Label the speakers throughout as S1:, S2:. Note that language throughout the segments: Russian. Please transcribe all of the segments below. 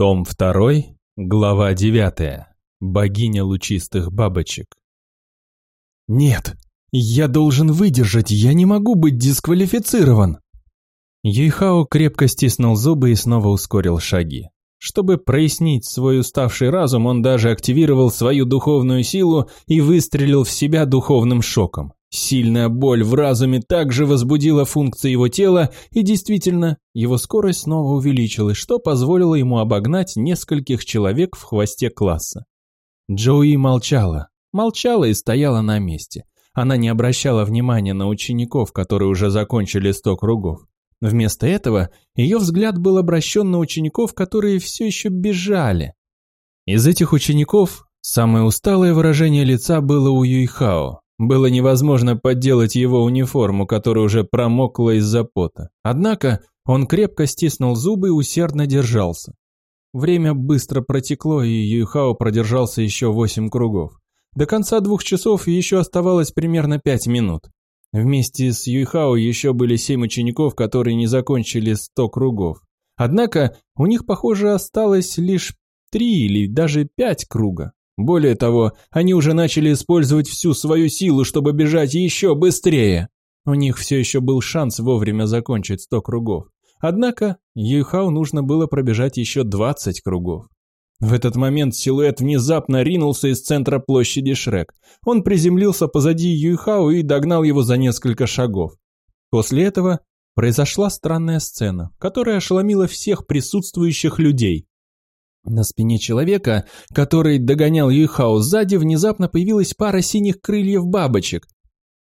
S1: Том 2, глава 9. Богиня лучистых бабочек.
S2: Нет, я должен выдержать, я не могу быть дисквалифицирован.
S1: Юйхао крепко стиснул зубы и снова ускорил шаги. Чтобы прояснить свой уставший разум, он даже активировал свою духовную силу и выстрелил в себя духовным шоком. Сильная боль в разуме также возбудила функции его тела, и действительно, его скорость снова увеличилась, что позволило ему обогнать нескольких человек в хвосте класса. Джоуи молчала. Молчала и стояла на месте. Она не обращала внимания на учеников, которые уже закончили сто кругов. Вместо этого ее взгляд был обращен на учеников, которые все еще бежали. Из этих учеников самое усталое выражение лица было у Юйхао. Было невозможно подделать его униформу, которая уже промокла из-за пота. Однако он крепко стиснул зубы и усердно держался. Время быстро протекло, и Юйхао продержался еще восемь кругов. До конца двух часов еще оставалось примерно пять минут. Вместе с Юйхао еще были семь учеников, которые не закончили сто кругов. Однако у них, похоже, осталось лишь три или даже пять круга. Более того, они уже начали использовать всю свою силу, чтобы бежать еще быстрее. У них все еще был шанс вовремя закончить сто кругов. Однако Юйхау нужно было пробежать еще 20 кругов. В этот момент силуэт внезапно ринулся из центра площади Шрек. Он приземлился позади Юйхау и догнал его за несколько шагов. После этого произошла странная сцена, которая ошеломила всех присутствующих людей. На спине человека, который догонял Юйхао сзади, внезапно появилась пара синих крыльев бабочек.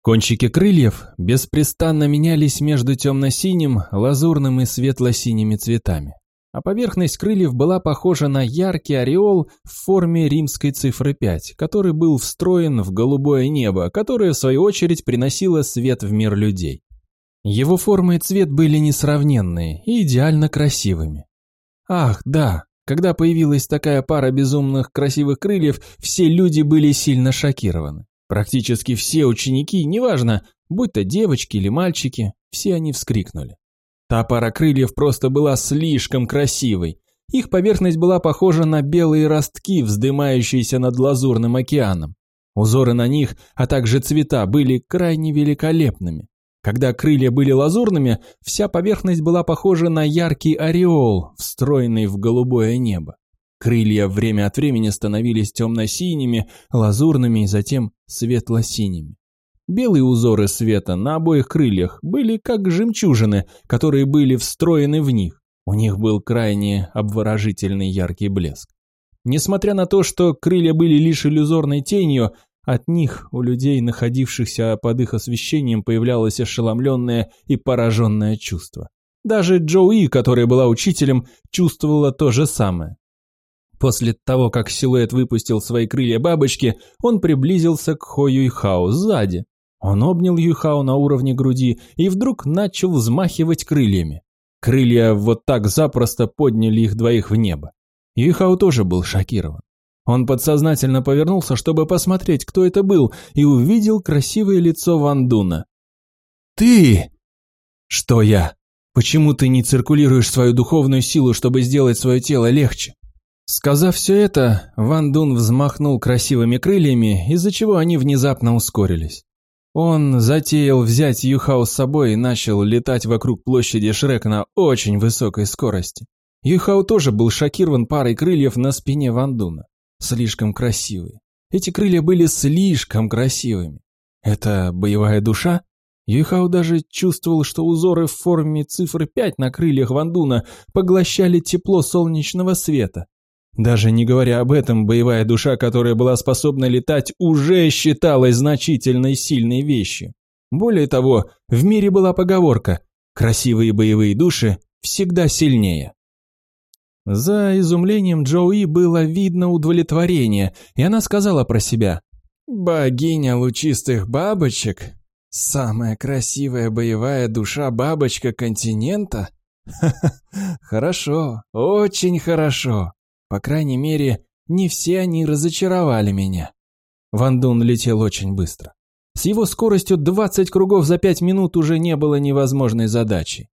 S1: Кончики крыльев беспрестанно менялись между темно-синим, лазурным и светло-синими цветами. А поверхность крыльев была похожа на яркий ореол в форме римской цифры 5, который был встроен в голубое небо, которое в свою очередь приносило свет в мир людей. Его форма и цвет были несравненные и идеально красивыми. Ах, да, когда появилась такая пара безумных красивых крыльев, все люди были сильно шокированы. Практически все ученики, неважно, будь то девочки или мальчики, все они вскрикнули. Та пара крыльев просто была слишком красивой. Их поверхность была похожа на белые ростки, вздымающиеся над лазурным океаном. Узоры на них, а также цвета были крайне великолепными. Когда крылья были лазурными, вся поверхность была похожа на яркий ореол, встроенный в голубое небо. Крылья время от времени становились темно-синими, лазурными и затем светло-синими. Белые узоры света на обоих крыльях были как жемчужины, которые были встроены в них. У них был крайне обворожительный яркий блеск. Несмотря на то, что крылья были лишь иллюзорной тенью, от них у людей, находившихся под их освещением, появлялось ошеломленное и пораженное чувство. Даже Джоуи, которая была учителем, чувствовала то же самое. После того, как силуэт выпустил свои крылья бабочки, он приблизился к Хо Юйхао сзади. Он обнял Юйхао на уровне груди и вдруг начал взмахивать крыльями. Крылья вот так запросто подняли их двоих в небо. Юйхао тоже был шокирован. Он подсознательно повернулся, чтобы посмотреть, кто это был, и увидел красивое лицо Ван Дуна. «Ты!» «Что я? Почему ты не циркулируешь свою духовную силу, чтобы сделать свое тело легче?» Сказав все это, Ван Дун взмахнул красивыми крыльями, из-за чего они внезапно ускорились. Он затеял взять Юхао с собой и начал летать вокруг площади Шрек на очень высокой скорости. Юхао тоже был шокирован парой крыльев на спине Ван Дуна слишком красивые. Эти крылья были слишком красивыми. Это боевая душа? Юйхао даже чувствовал, что узоры в форме цифры 5 на крыльях Вандуна поглощали тепло солнечного света. Даже не говоря об этом, боевая душа, которая была способна летать, уже считалась значительной сильной вещью. Более того, в мире была поговорка «красивые боевые души всегда сильнее». За изумлением Джоуи было видно удовлетворение, и она сказала про себя. «Богиня лучистых бабочек? Самая красивая боевая душа бабочка континента? Ха-ха, хорошо, очень хорошо. По крайней мере, не все они разочаровали меня». Ван Дун летел очень быстро. С его скоростью 20 кругов за 5 минут уже не было невозможной задачи.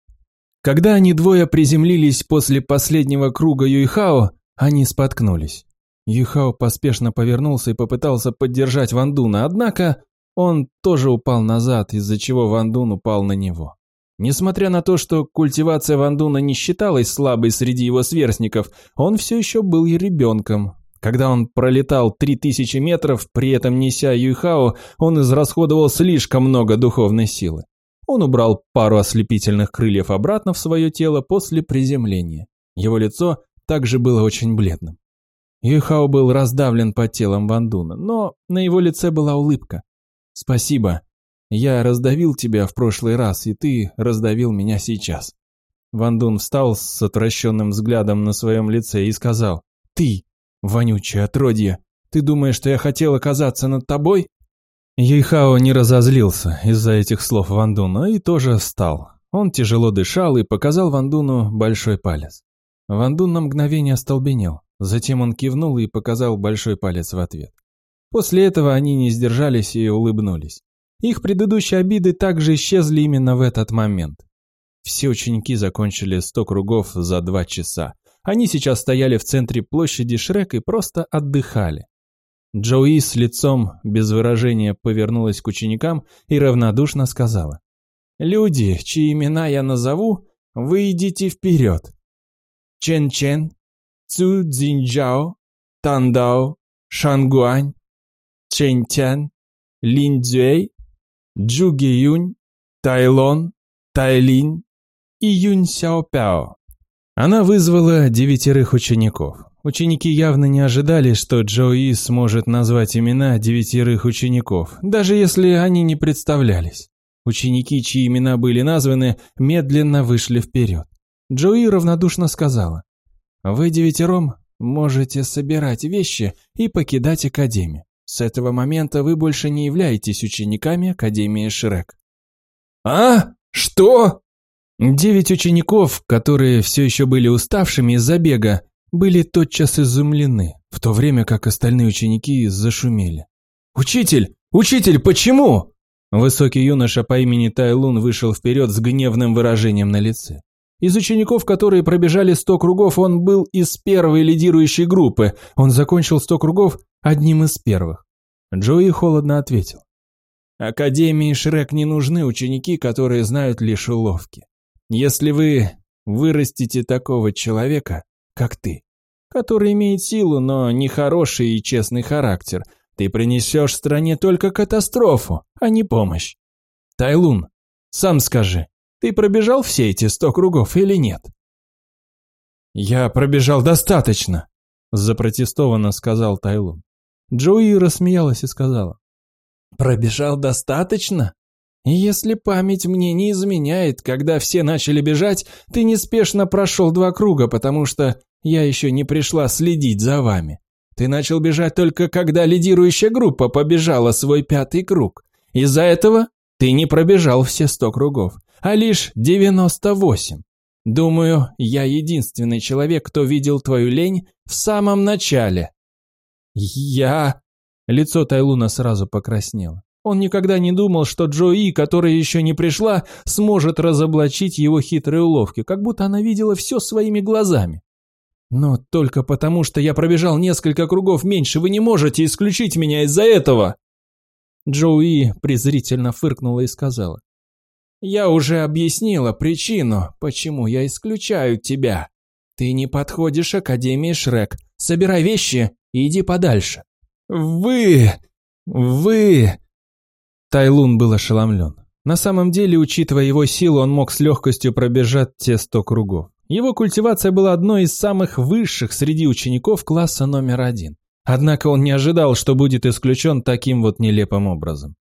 S1: Когда они двое приземлились после последнего круга Юйхао, они споткнулись. Юйхао поспешно повернулся и попытался поддержать Вандуна, однако он тоже упал назад, из-за чего Вандун упал на него. Несмотря на то, что культивация Вандуна не считалась слабой среди его сверстников, он все еще был и ребенком. Когда он пролетал 3000 метров, при этом неся Юйхао, он израсходовал слишком много духовной силы. Он убрал пару ослепительных крыльев обратно в свое тело после приземления. Его лицо также было очень бледным. Юйхао был раздавлен под телом Вандуна, но на его лице была улыбка. «Спасибо. Я раздавил тебя в прошлый раз, и ты раздавил меня сейчас». Ван Дун встал с отвращенным взглядом на своем лице и сказал, «Ты, вонючее отродье, ты думаешь, что я хотел оказаться над тобой?» Юйхао не разозлился из-за этих слов Ван Дуна и тоже встал. Он тяжело дышал и показал Ван Дуну большой палец. Ван Дун на мгновение остолбенел, затем он кивнул и показал большой палец в ответ. После этого они не сдержались и улыбнулись. Их предыдущие обиды также исчезли именно в этот момент. Все ученики закончили 100 кругов за два часа. Они сейчас стояли в центре площади Шрек и просто отдыхали. Джоуи с лицом без выражения повернулась к ученикам и равнодушно сказала. «Люди, чьи имена я назову, вы идите вперед. Чен Чен, Цу Цзиньчжао, Тандао, Шангуань, Чэнь Тян, Лин Цзюэй, Джу Юнь, Тайлон, Тайлин и Юнь Сяопяо. Она вызвала девятерых учеников. Ученики явно не ожидали, что Джои сможет назвать имена девятерых учеников, даже если они не представлялись. Ученики, чьи имена были названы, медленно вышли вперед. Джои равнодушно сказала, «Вы девятером можете собирать вещи и покидать Академию. С этого момента вы больше не являетесь учениками Академии Шрек.
S2: «А? Что?»
S1: Девять учеников, которые все еще были уставшими из-за бега, были тотчас изумлены, в то время как остальные ученики зашумели.
S2: «Учитель! Учитель, почему?»
S1: Высокий юноша по имени Тайлун вышел вперед с гневным выражением на лице. Из учеников, которые пробежали 100 кругов, он был из первой лидирующей группы. Он закончил 100 кругов одним из первых. Джои холодно ответил. Академии Шрек не нужны ученики, которые знают лишь уловки. Если вы вырастите такого человека, как ты, который имеет силу, но не хороший и честный характер, ты принесешь стране только катастрофу, а не помощь. Тайлун, сам скажи, ты пробежал все эти сто кругов или нет?»
S2: «Я пробежал достаточно», – запротестованно сказал Тайлун.
S1: Джои рассмеялась и сказала. «Пробежал достаточно? Если память мне не изменяет, когда все начали бежать, ты неспешно прошел два круга, потому что я еще не пришла следить за вами. Ты начал бежать только когда лидирующая группа побежала свой пятый круг. Из-за этого ты не пробежал все сто кругов а лишь 98. Думаю, я единственный человек, кто видел твою лень в самом начале.
S2: Я...
S1: Лицо Тайлуна сразу покраснело. Он никогда не думал, что Джои, которая еще не пришла, сможет разоблачить его хитрые уловки, как будто она видела все своими глазами. Но только потому, что я пробежал несколько кругов меньше, вы не можете исключить меня из-за этого. Джоуи презрительно фыркнула и сказала. Я уже объяснила причину, почему я исключаю тебя. Ты не подходишь Академии Шрек. Собирай вещи и иди подальше.
S2: Вы... вы...
S1: Тайлун был ошеломлен. На самом деле, учитывая его силу, он мог с легкостью пробежать те сто кругов. Его культивация была одной из самых высших среди учеников класса номер один. Однако он не ожидал, что будет исключен таким вот нелепым образом.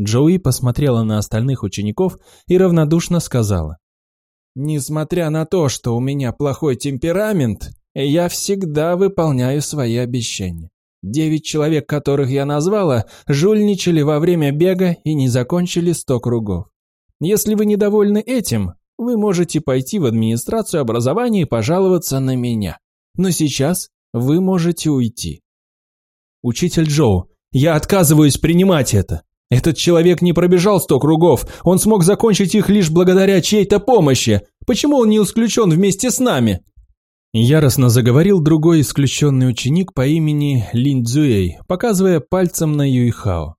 S1: Джоуи посмотрела на остальных учеников и равнодушно сказала. «Несмотря на то, что у меня плохой темперамент, я всегда выполняю свои обещания. Девять человек, которых я назвала, жульничали во время бега и не закончили сто кругов. Если вы недовольны этим, вы можете пойти в администрацию образования и пожаловаться на меня. Но сейчас вы можете уйти. Учитель Джоу, я отказываюсь принимать это. Этот человек не пробежал сто кругов, он смог закончить их лишь благодаря чьей-то помощи. Почему он не исключен вместе с нами?»
S2: Яростно заговорил другой исключенный ученик по имени Лин Цзуэй, показывая пальцем на Юйхао.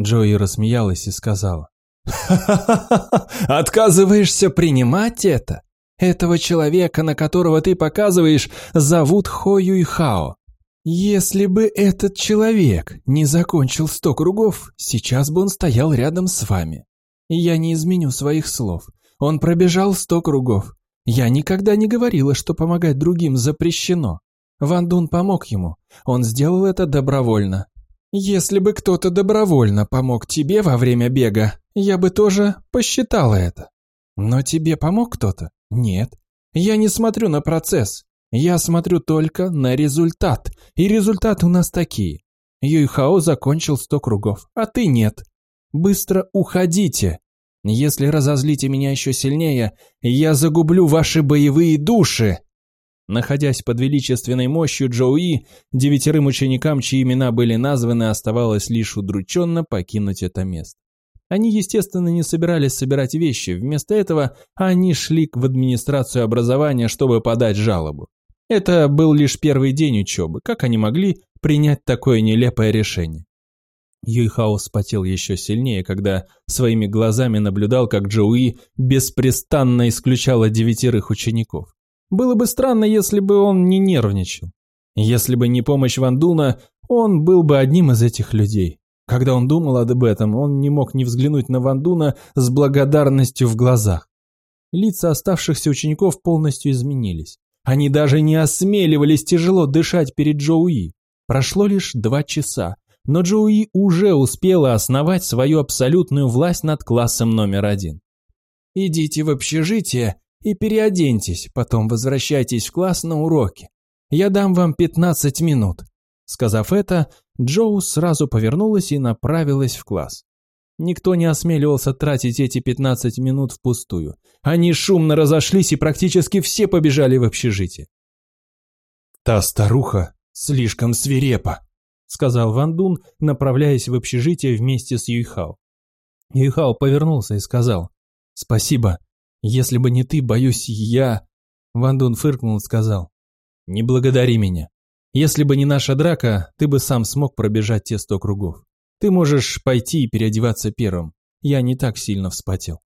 S2: Джои рассмеялась и сказала.
S1: «Ха-ха-ха! Отказываешься принимать это? Этого человека, на которого ты показываешь, зовут Хо Юйхао. Если бы этот человек не закончил сто кругов, сейчас бы он стоял рядом с вами. Я не изменю своих слов. Он пробежал сто кругов. Я никогда не говорила, что помогать другим запрещено. Ван Дун помог ему. Он сделал это добровольно. Если бы кто-то добровольно помог тебе во время бега, я бы тоже посчитала это. Но тебе помог кто-то? Нет. Я не смотрю на процесс. Я смотрю только на результат. И результаты у нас такие. Юйхао закончил сто кругов, а ты нет. Быстро уходите. Если разозлите меня еще сильнее, я загублю ваши боевые души!» Находясь под величественной мощью Джоуи, девятерым ученикам, чьи имена были названы, оставалось лишь удрученно покинуть это место. Они, естественно, не собирались собирать вещи, вместо этого они шли в администрацию образования, чтобы подать жалобу. Это был лишь первый день учебы, как они могли принять такое нелепое решение? Юйхао спотел еще сильнее, когда своими глазами наблюдал, как Джоуи беспрестанно исключала девятерых учеников. Было бы странно, если бы он не нервничал. Если бы не помощь Вандуна, он был бы одним из этих людей. Когда он думал об этом, он не мог не взглянуть на Вандуна с благодарностью в глазах. Лица оставшихся учеников полностью изменились. Они даже не осмеливались тяжело дышать перед Джоуи. Прошло лишь два часа, но Джоуи уже успела основать свою абсолютную власть над классом номер один. «Идите в общежитие и переоденьтесь, потом возвращайтесь в класс на уроки. Я дам вам 15 минут». Сказав это, Джоу сразу повернулась и направилась в класс. Никто не осмеливался тратить эти 15 минут впустую. Они шумно разошлись и практически все побежали в общежитие.
S2: «Та старуха слишком свирепа», сказал Ван Дун, направляясь в общежитие вместе с Юйхао. Юйхао повернулся и сказал, «Спасибо. Если бы не ты, боюсь, я...» Ван Дун фыркнул и сказал, «Не благодари меня. Если бы не наша драка, ты бы сам смог пробежать те сто кругов. Ты можешь пойти и переодеваться первым. Я не так сильно вспотел».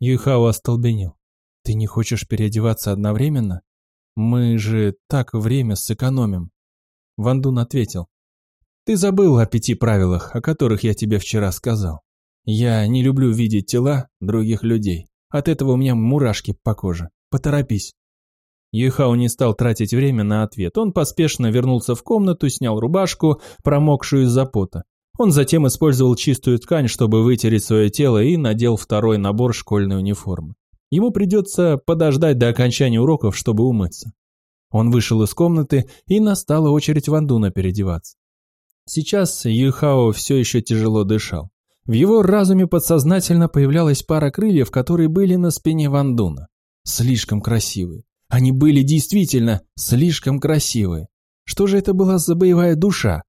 S2: Юйхао остолбенел. «Ты не хочешь переодеваться одновременно? Мы же так время сэкономим». Ван Дун ответил, ты забыл о пяти правилах, о которых я тебе вчера сказал. Я не люблю видеть тела других людей. От этого у меня мурашки по коже. Поторопись. Юйхао не стал тратить время на ответ. Он поспешно вернулся в комнату, снял рубашку, промокшую из-за пота. Он затем использовал чистую ткань, чтобы вытереть свое тело и надел второй набор школьной униформы. Ему придется подождать до окончания уроков, чтобы умыться. Он вышел из комнаты, и настала очередь Вандуна переодеваться. Сейчас Юхао все еще тяжело дышал. В его разуме подсознательно появлялась пара крыльев, которые были на спине Вандуна. Слишком красивые. Они были действительно слишком красивые. Что же это была за боевая душа?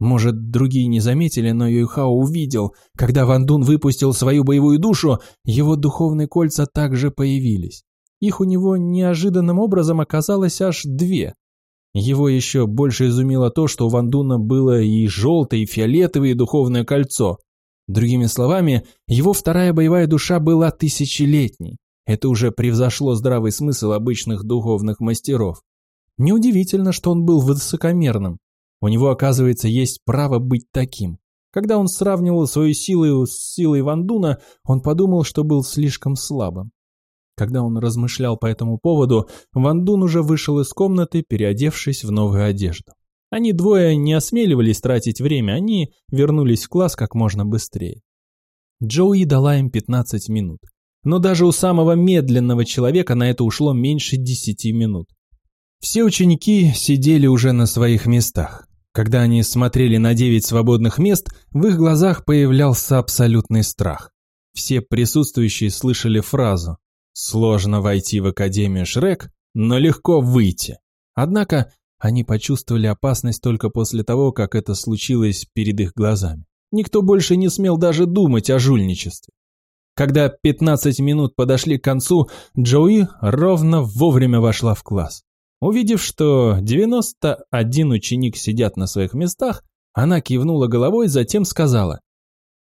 S2: Может, другие не заметили, но Юйхао увидел, когда Вандун выпустил свою боевую душу, его духовные кольца также появились. Их у него неожиданным образом оказалось аж две. Его еще больше изумило то, что у Вандуна было и желтое, и фиолетовое духовное кольцо. Другими словами, его вторая боевая душа была тысячелетней. Это уже превзошло здравый смысл обычных духовных мастеров. Неудивительно, что он был высокомерным. У него, оказывается, есть право быть таким. Когда он сравнивал свою силу с силой Вандуна, он подумал, что был слишком слабым. Когда он размышлял по этому поводу, Ван Дун уже вышел из комнаты, переодевшись в новую одежду. Они двое не осмеливались тратить время, они вернулись в класс как можно быстрее. Джоуи дала им 15 минут. Но даже у самого медленного человека на это ушло меньше 10 минут. Все ученики сидели уже на своих местах. Когда они смотрели на 9 свободных мест, в их глазах появлялся абсолютный страх. Все присутствующие слышали фразу Сложно войти в Академию Шрек, но легко выйти. Однако они почувствовали опасность только после того, как это случилось перед их глазами. Никто больше не смел даже думать о жульничестве.
S1: Когда 15 минут подошли к концу, Джоуи ровно вовремя вошла в класс. Увидев, что 91 ученик сидят на своих местах, она кивнула головой, затем сказала.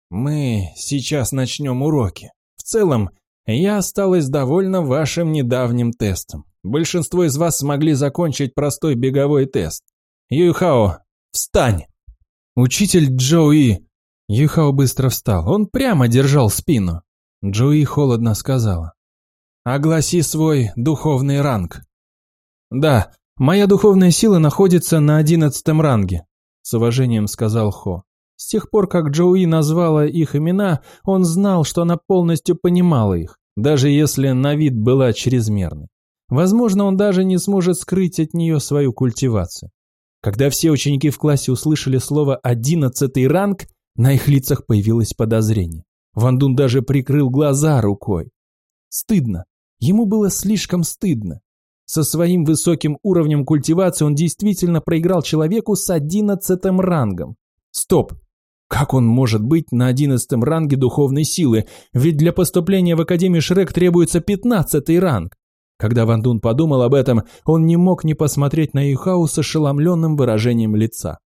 S1: «Мы сейчас начнем уроки. В целом, я осталась довольна вашим недавним тестом. Большинство из вас смогли закончить простой беговой тест. Юйхао, встань!» «Учитель Джоуи!» Юйхао быстро встал. Он прямо держал спину. Джоуи холодно сказала. «Огласи свой духовный ранг». «Да, моя духовная сила находится на одиннадцатом ранге», с уважением сказал Хо. С тех пор, как Джоуи назвала их имена, он знал, что она полностью понимала их, даже если на вид была чрезмерной. Возможно, он даже не сможет скрыть от нее свою культивацию. Когда все ученики в классе услышали слово «одиннадцатый ранг», на их лицах появилось подозрение. Ван Дун даже прикрыл глаза рукой. Стыдно. Ему было слишком стыдно. Со своим высоким уровнем культивации он действительно проиграл человеку с одиннадцатым рангом. Стоп! Как он может быть на одиннадцатом ранге духовной силы? Ведь для поступления в Академию Шрек требуется пятнадцатый ранг. Когда Ван Дун подумал об этом, он не мог не посмотреть на Юхау с ошеломленным выражением лица.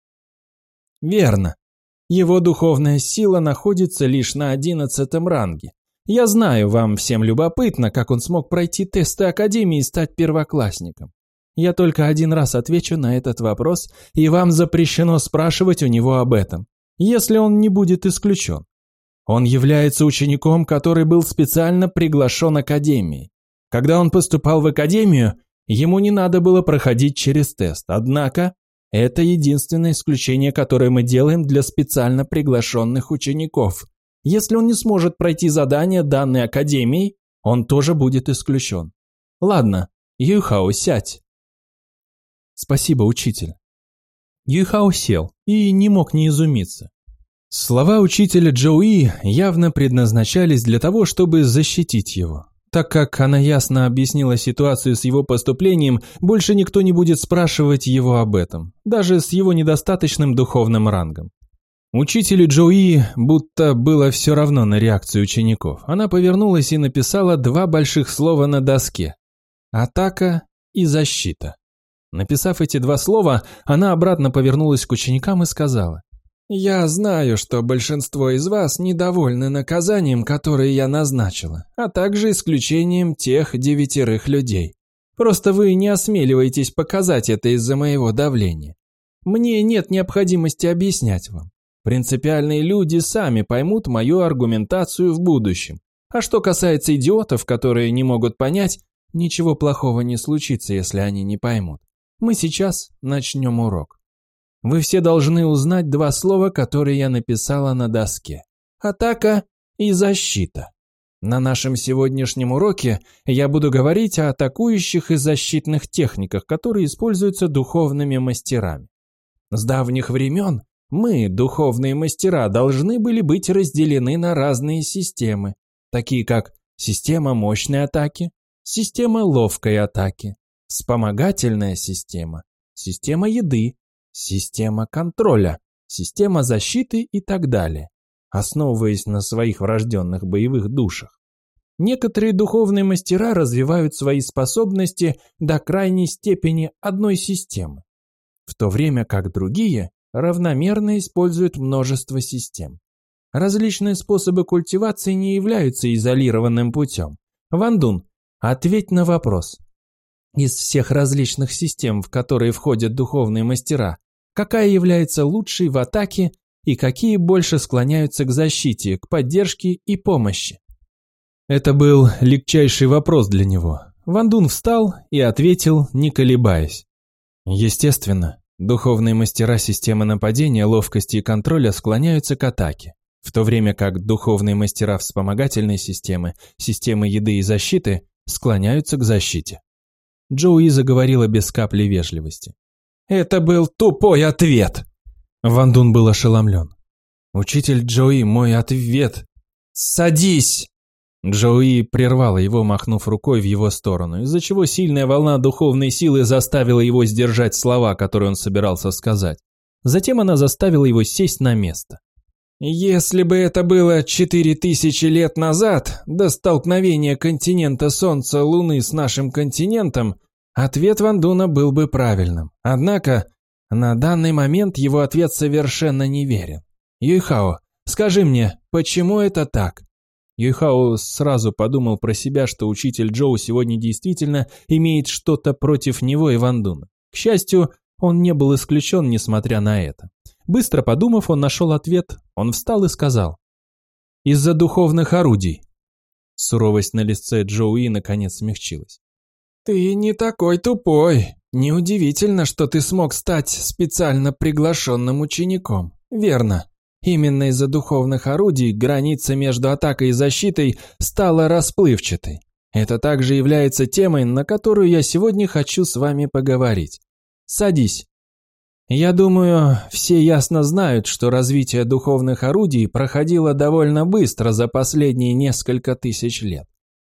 S1: Верно. Его духовная сила находится лишь на одиннадцатом ранге. Я знаю, вам всем любопытно, как он смог пройти тесты Академии и стать первоклассником. Я только один раз отвечу на этот вопрос, и вам запрещено спрашивать у него об этом, если он не будет исключен. Он является учеником, который был специально приглашен Академией. Когда он поступал в Академию, ему не надо было проходить через тест, однако это единственное исключение, которое мы делаем для специально приглашенных учеников. Если он не сможет пройти задание, данной Академией, он тоже будет исключен. Ладно, Юхао, сядь. Спасибо, учитель. Юхао сел и не мог не изумиться. Слова учителя Джоуи явно предназначались для того, чтобы защитить его. Так как она ясно объяснила ситуацию с его поступлением, больше никто не будет спрашивать его об этом, даже с его недостаточным духовным рангом. Учителю Джоуи будто было все равно на реакцию учеников. Она повернулась и написала два больших слова на доске. «Атака» и «защита». Написав эти два слова, она обратно повернулась к ученикам и сказала. «Я знаю, что большинство из вас недовольны наказанием, которое я назначила, а также исключением тех девятерых людей. Просто вы не осмеливаетесь показать это из-за моего давления. Мне нет необходимости объяснять вам. Принципиальные люди сами поймут мою аргументацию в будущем. А что касается идиотов, которые не могут понять, ничего плохого не случится, если они не поймут. Мы сейчас начнем урок. Вы все должны узнать два слова, которые я написала на доске. Атака и защита. На нашем сегодняшнем уроке я буду говорить о атакующих и защитных техниках, которые используются духовными мастерами. С давних времен мы, духовные мастера, должны были быть разделены на разные системы, такие как система мощной атаки, система ловкой атаки, вспомогательная система, система еды, система контроля, система защиты и так далее, основываясь на своих врожденных боевых душах. Некоторые духовные мастера развивают свои способности до крайней степени одной системы, в то время как другие равномерно используют множество систем. Различные способы культивации не являются изолированным путем. Вандун, ответь на вопрос. Из всех различных систем, в которые входят духовные мастера, какая является лучшей в атаке и какие больше склоняются к защите, к поддержке и помощи? Это был легчайший вопрос для него. Вандун встал и ответил, не колебаясь. Естественно, Духовные мастера системы нападения, ловкости и контроля склоняются к атаке, в то время как духовные мастера вспомогательной системы, системы еды и защиты склоняются к защите. Джоуи заговорила без капли вежливости. «Это был тупой ответ!» Ван Дун был ошеломлен. «Учитель Джоуи, мой ответ!» «Садись!» Джоуи прервала его, махнув рукой в его сторону, из-за чего сильная волна духовной силы заставила его сдержать слова, которые он собирался сказать. Затем она заставила его сесть на место. Если бы это было четыре тысячи лет назад, до столкновения континента Солнца Луны с нашим континентом, ответ Вандуна был бы правильным. Однако, на данный момент его ответ совершенно неверен. Юйхао, скажи мне, почему это так? Юйхао сразу подумал про себя, что учитель Джоу сегодня действительно имеет что-то против него и Вандуна. К счастью, он не был исключен, несмотря на это. Быстро подумав, он нашел ответ, он встал и сказал. «Из-за духовных орудий». Суровость на лице Джоуи наконец смягчилась. «Ты не такой тупой. Неудивительно, что ты смог стать специально приглашенным учеником. Верно. Именно из-за духовных орудий граница между атакой и защитой стала расплывчатой. Это также является темой, на которую я сегодня хочу с вами поговорить. Садись. Я думаю, все ясно знают, что развитие духовных орудий проходило довольно быстро за последние несколько тысяч лет.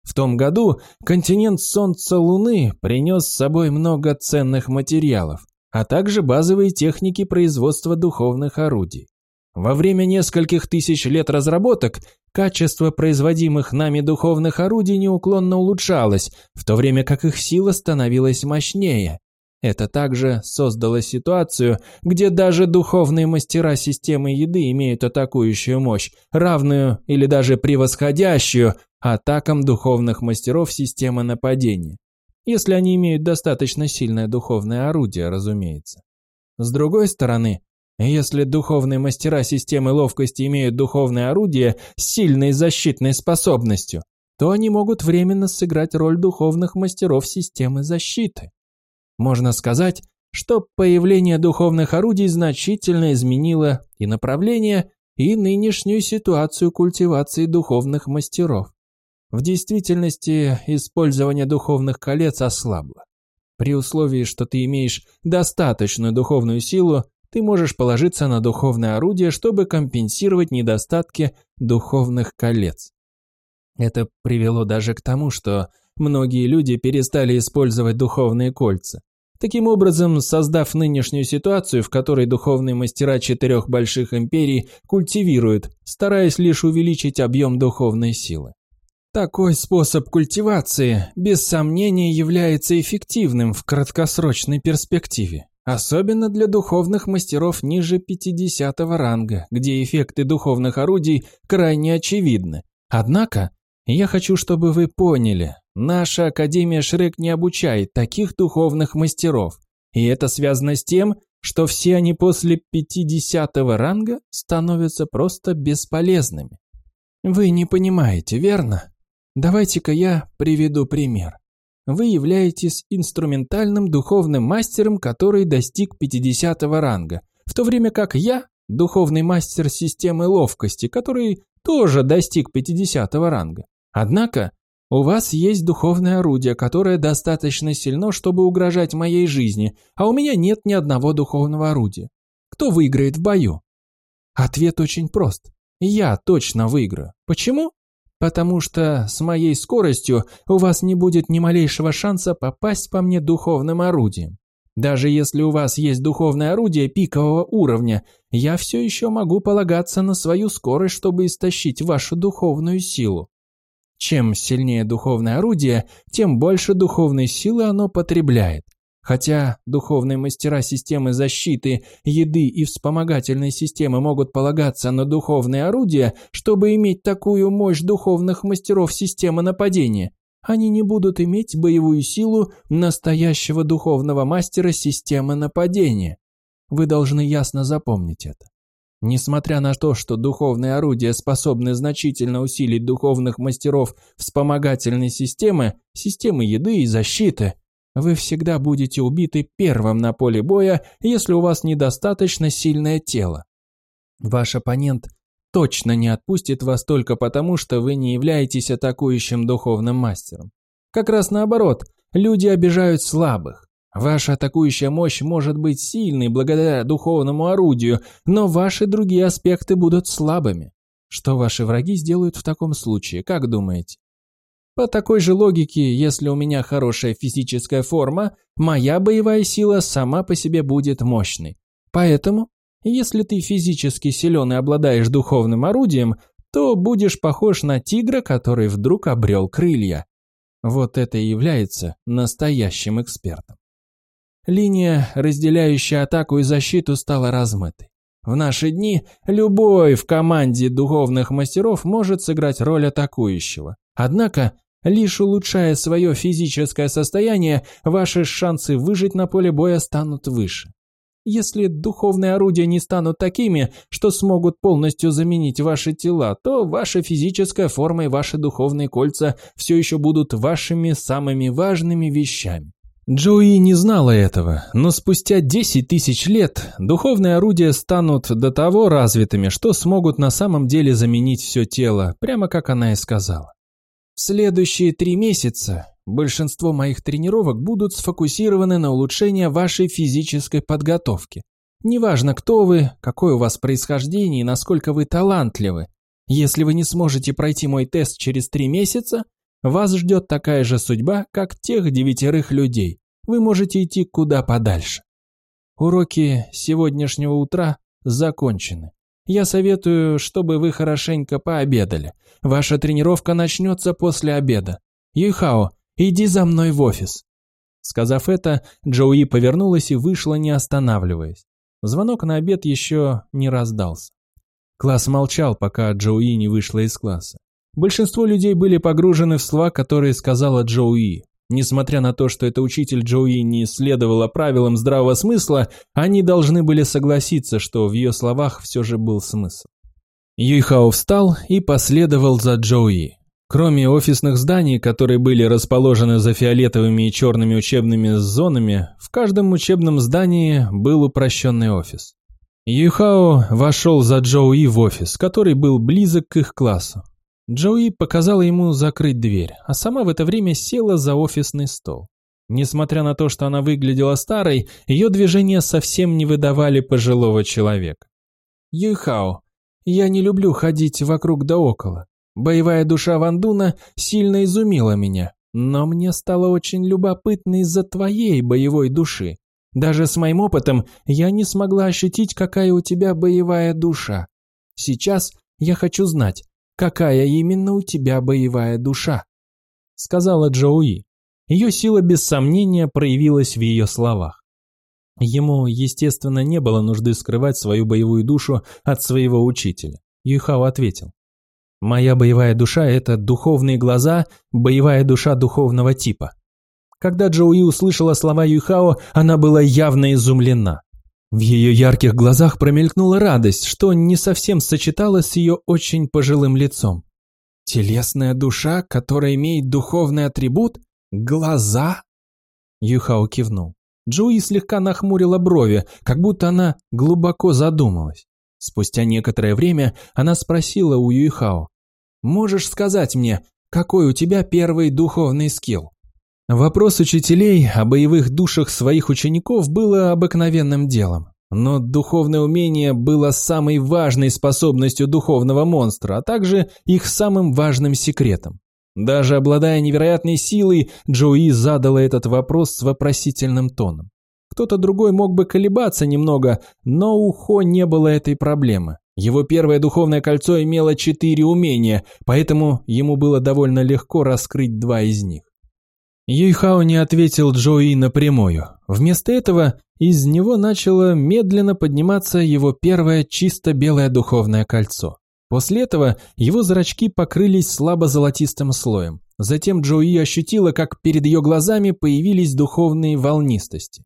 S1: В том году континент Солнца Луны принес с собой много ценных материалов, а также базовые техники производства духовных орудий. Во время нескольких тысяч лет разработок качество производимых нами духовных орудий неуклонно улучшалось, в то время как их сила становилась мощнее, это также создало ситуацию, где даже духовные мастера системы еды имеют атакующую мощь, равную или даже превосходящую атакам духовных мастеров системы нападения. Если они имеют достаточно сильное духовное орудие, разумеется. С другой стороны, если духовные мастера системы ловкости имеют духовное орудие с сильной защитной способностью, то они могут временно сыграть роль духовных мастеров системы защиты. Можно сказать, что появление духовных орудий значительно изменило и направление, и нынешнюю ситуацию культивации духовных мастеров. В действительности использование духовных колец ослабло. При условии, что ты имеешь достаточную духовную силу, ты можешь положиться на духовное орудие, чтобы компенсировать недостатки духовных колец. Это привело даже к тому, что многие люди перестали использовать духовные кольца. Таким образом, создав нынешнюю ситуацию, в которой духовные мастера четырех больших империй культивируют, стараясь лишь увеличить объем духовной силы. Такой способ культивации, без сомнения, является эффективным в краткосрочной перспективе. Особенно для духовных мастеров ниже 50 ранга, где эффекты духовных орудий крайне очевидны. Однако, я хочу, чтобы вы поняли, Наша Академия Шрек не обучает таких духовных мастеров, и это связано с тем, что все они после 50 ранга становятся просто бесполезными. Вы не понимаете, верно? Давайте-ка я приведу пример. Вы являетесь инструментальным духовным мастером, который достиг 50 ранга, в то время как я – духовный мастер системы ловкости, который тоже достиг 50 ранга. Однако у вас есть духовное орудие, которое достаточно сильно, чтобы угрожать моей жизни, а у меня нет ни одного духовного орудия. Кто выиграет в бою? Ответ очень прост. Я точно выиграю. Почему? Потому что с моей скоростью у вас не будет ни малейшего шанса попасть по мне духовным орудием. Даже если у вас есть духовное орудие пикового уровня, я все еще могу полагаться на свою скорость, чтобы истощить вашу духовную силу. Чем сильнее духовное орудие, тем больше духовной силы оно потребляет. Хотя духовные мастера системы защиты, еды и вспомогательной системы могут полагаться на духовные орудия, чтобы иметь такую мощь духовных мастеров системы нападения, они не будут иметь боевую силу настоящего духовного мастера системы нападения. Вы должны ясно запомнить это. Несмотря на то, что духовные орудия способны значительно усилить духовных мастеров вспомогательной системы, системы еды и защиты, вы всегда будете убиты первым на поле боя, если у вас недостаточно сильное тело. Ваш оппонент точно не отпустит вас только потому, что вы не являетесь атакующим духовным мастером. Как раз наоборот, люди обижают слабых. Ваша атакующая мощь может быть сильной благодаря духовному орудию, но ваши другие аспекты будут слабыми. Что ваши враги сделают в таком случае, как думаете? По такой же логике, если у меня хорошая физическая форма, моя боевая сила сама по себе будет мощной. Поэтому Если ты физически силен и обладаешь духовным орудием, то будешь похож на тигра, который вдруг обрел крылья. Вот это и является настоящим экспертом. Линия, разделяющая атаку и защиту, стала размытой. В наши дни любой в команде духовных мастеров может сыграть роль атакующего. Однако, лишь улучшая свое физическое состояние, ваши шансы выжить на поле боя станут выше. Если духовные орудия не станут такими, что смогут полностью заменить ваши тела, то ваша физическая форма и ваши духовные кольца все еще будут вашими самыми важными вещами. Джои не знала этого, но спустя 10 тысяч лет духовные орудия станут до того развитыми, что смогут на самом деле заменить все тело, прямо как она и сказала. В следующие три месяца большинство моих тренировок будут сфокусированы на улучшении вашей физической подготовки. Неважно, кто вы, какое у вас происхождение и насколько вы талантливы. Если вы не сможете пройти мой тест через три месяца, вас ждет такая же судьба, как тех девятерых людей. Вы можете идти куда подальше. Уроки сегодняшнего утра закончены. Я советую, чтобы вы хорошенько пообедали. Ваша тренировка начнется после обеда. Юйхао, иди за мной в офис». Сказав это, Джоуи повернулась и вышла, не останавливаясь. Звонок на обед еще не раздался. Класс молчал, пока Джоуи не вышла из класса. Большинство людей были погружены в слова, которые сказала Джоуи. Несмотря на то, что это учитель Джоуи не следовала правилам здравого смысла, они должны были согласиться, что в ее словах все же был смысл. Юйхао встал и последовал за Джоуи. Кроме офисных зданий, которые были расположены за фиолетовыми и черными учебными зонами, в каждом учебном здании был упрощенный офис. Юйхао вошел за Джоуи в офис, который был близок к их классу. Джоуи показала ему закрыть дверь, а сама в это время села за офисный стол. Несмотря на то, что она выглядела старой, ее движения совсем не выдавали пожилого человека. «Юйхао, я не люблю ходить вокруг да около. Боевая душа Вандуна сильно изумила меня, но мне стало очень любопытно из-за твоей боевой души. Даже с моим опытом я не смогла ощутить, какая у тебя боевая душа. Сейчас я хочу знать, какая именно у тебя боевая душа», — сказала Джоуи. Ее сила без сомнения проявилась в ее словах. Ему, естественно, не было нужды скрывать свою боевую душу от своего учителя. Юхао ответил. «Моя боевая душа – это духовные глаза, боевая душа духовного типа». Когда Джоуи услышала слова Юйхао, она была явно изумлена. В ее ярких глазах промелькнула радость, что не совсем сочеталась с ее очень пожилым лицом. «Телесная душа, которая имеет духовный атрибут? Глаза?» Юхао кивнул. Джоуи слегка нахмурила брови, как будто она глубоко задумалась. Спустя некоторое время она спросила у Юйхао. «Можешь сказать мне, какой у тебя первый духовный скилл?» Вопрос учителей о боевых душах своих учеников было обыкновенным делом. Но духовное умение было самой важной способностью духовного монстра, а также их самым важным секретом. Даже обладая невероятной силой, Джоуи задала этот вопрос с вопросительным тоном. Кто-то другой мог бы колебаться немного, но у Хо не было этой проблемы. Его первое духовное кольцо имело четыре умения, поэтому ему было довольно легко раскрыть два из них. Юйхао не ответил Джои напрямую. Вместо этого из него начало медленно подниматься его первое чисто белое духовное кольцо. После этого его зрачки покрылись слабо-золотистым слоем. Затем Джои ощутила, как перед ее глазами появились духовные волнистости.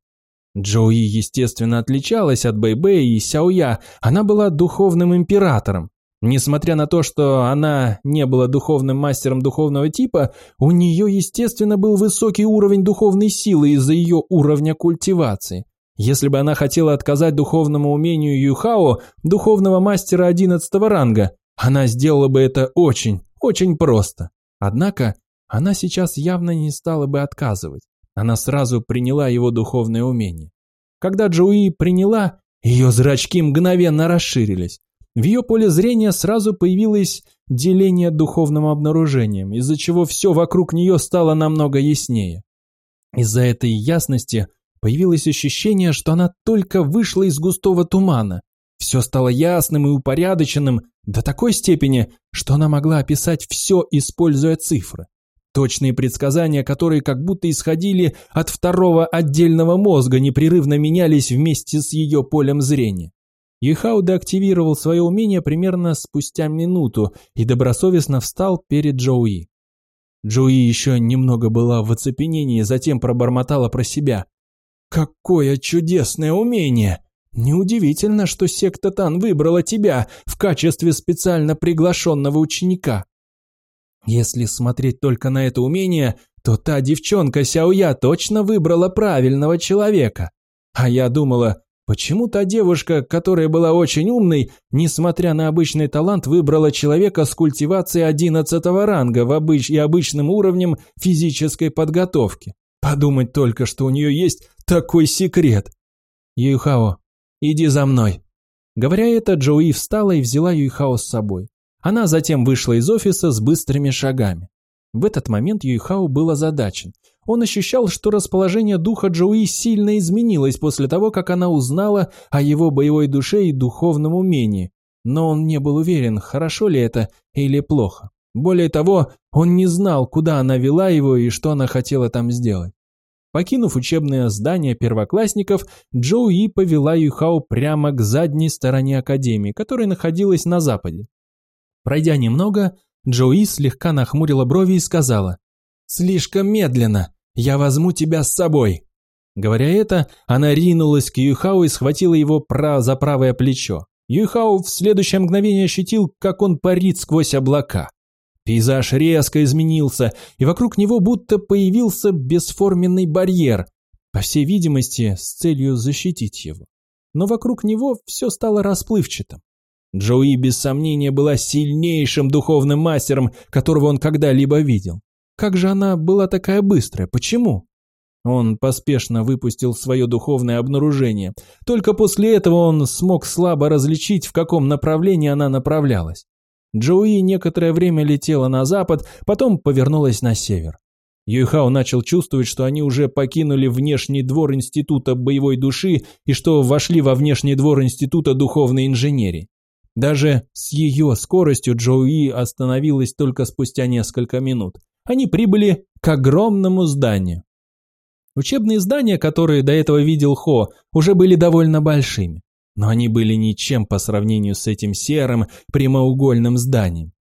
S1: Джои, естественно, отличалась от Бэйбэй и Сяоя, она была духовным императором. Несмотря на то, что она не была духовным мастером духовного типа, у нее, естественно, был высокий уровень духовной силы из-за ее уровня культивации. Если бы она хотела отказать духовному умению Юхао, духовного мастера 11 ранга, она сделала бы это очень, очень просто. Однако, она сейчас явно не стала бы отказывать. Она сразу приняла его духовное умение. Когда Джоуи приняла, ее зрачки мгновенно расширились. В ее поле зрения сразу появилось деление духовным обнаружением, из-за чего все вокруг нее стало намного яснее. Из-за этой ясности появилось ощущение, что она только вышла из густого тумана.
S2: Все стало ясным и упорядоченным до такой степени, что она могла описать все, используя цифры. Точные предсказания, которые как будто исходили от второго отдельного мозга, непрерывно менялись вместе с ее полем зрения. Юхауда активировал свое умение примерно спустя минуту и добросовестно встал перед Джоуи. Джоуи еще немного была в оцепенении, затем пробормотала про себя. «Какое чудесное умение! Неудивительно, что секта Тан выбрала тебя в качестве специально приглашенного ученика. Если смотреть только на это умение, то та девчонка Сяоя точно выбрала правильного человека. А я думала, почему та девушка, которая была очень умной, несмотря на обычный талант, выбрала человека с культивацией одиннадцатого ранга в обыч и обычным уровнем физической подготовки. Подумать только, что у нее есть такой секрет. Юйхао, иди за мной. Говоря это, Джоуи встала и взяла Юйхао с собой. Она затем вышла из офиса с быстрыми шагами. В этот момент Юйхао был озадачен. Он ощущал, что расположение духа Джоуи сильно изменилось после того, как она узнала о его боевой душе и духовном умении. Но он не был уверен, хорошо ли это или плохо. Более того, он не знал, куда она вела его и что она хотела там сделать. Покинув учебное здание первоклассников, Джоуи повела Юйхао прямо к задней стороне академии, которая находилась на западе. Пройдя немного, Джои слегка нахмурила брови и сказала «Слишком медленно, я возьму тебя с собой». Говоря это, она ринулась к Юйхао и схватила его за правое плечо. Юйхао в следующее мгновение ощутил, как он парит сквозь облака. Пейзаж резко изменился, и вокруг него будто появился бесформенный барьер, по всей видимости, с целью защитить его. Но вокруг него все стало расплывчатым. Джоуи без сомнения была сильнейшим духовным мастером, которого он когда-либо видел. Как же она была такая быстрая? Почему? Он поспешно выпустил свое духовное обнаружение. Только после этого он смог слабо различить, в каком направлении она направлялась. Джоуи некоторое время летела на запад, потом повернулась на север. Юйхао начал чувствовать, что они уже покинули внешний двор Института боевой души и что вошли во внешний двор Института духовной инженерии. Даже с ее скоростью Джоуи остановилась только спустя несколько минут. Они прибыли к огромному зданию. Учебные здания, которые до этого видел Хо, уже были довольно большими. Но они были ничем по сравнению с этим серым прямоугольным зданием.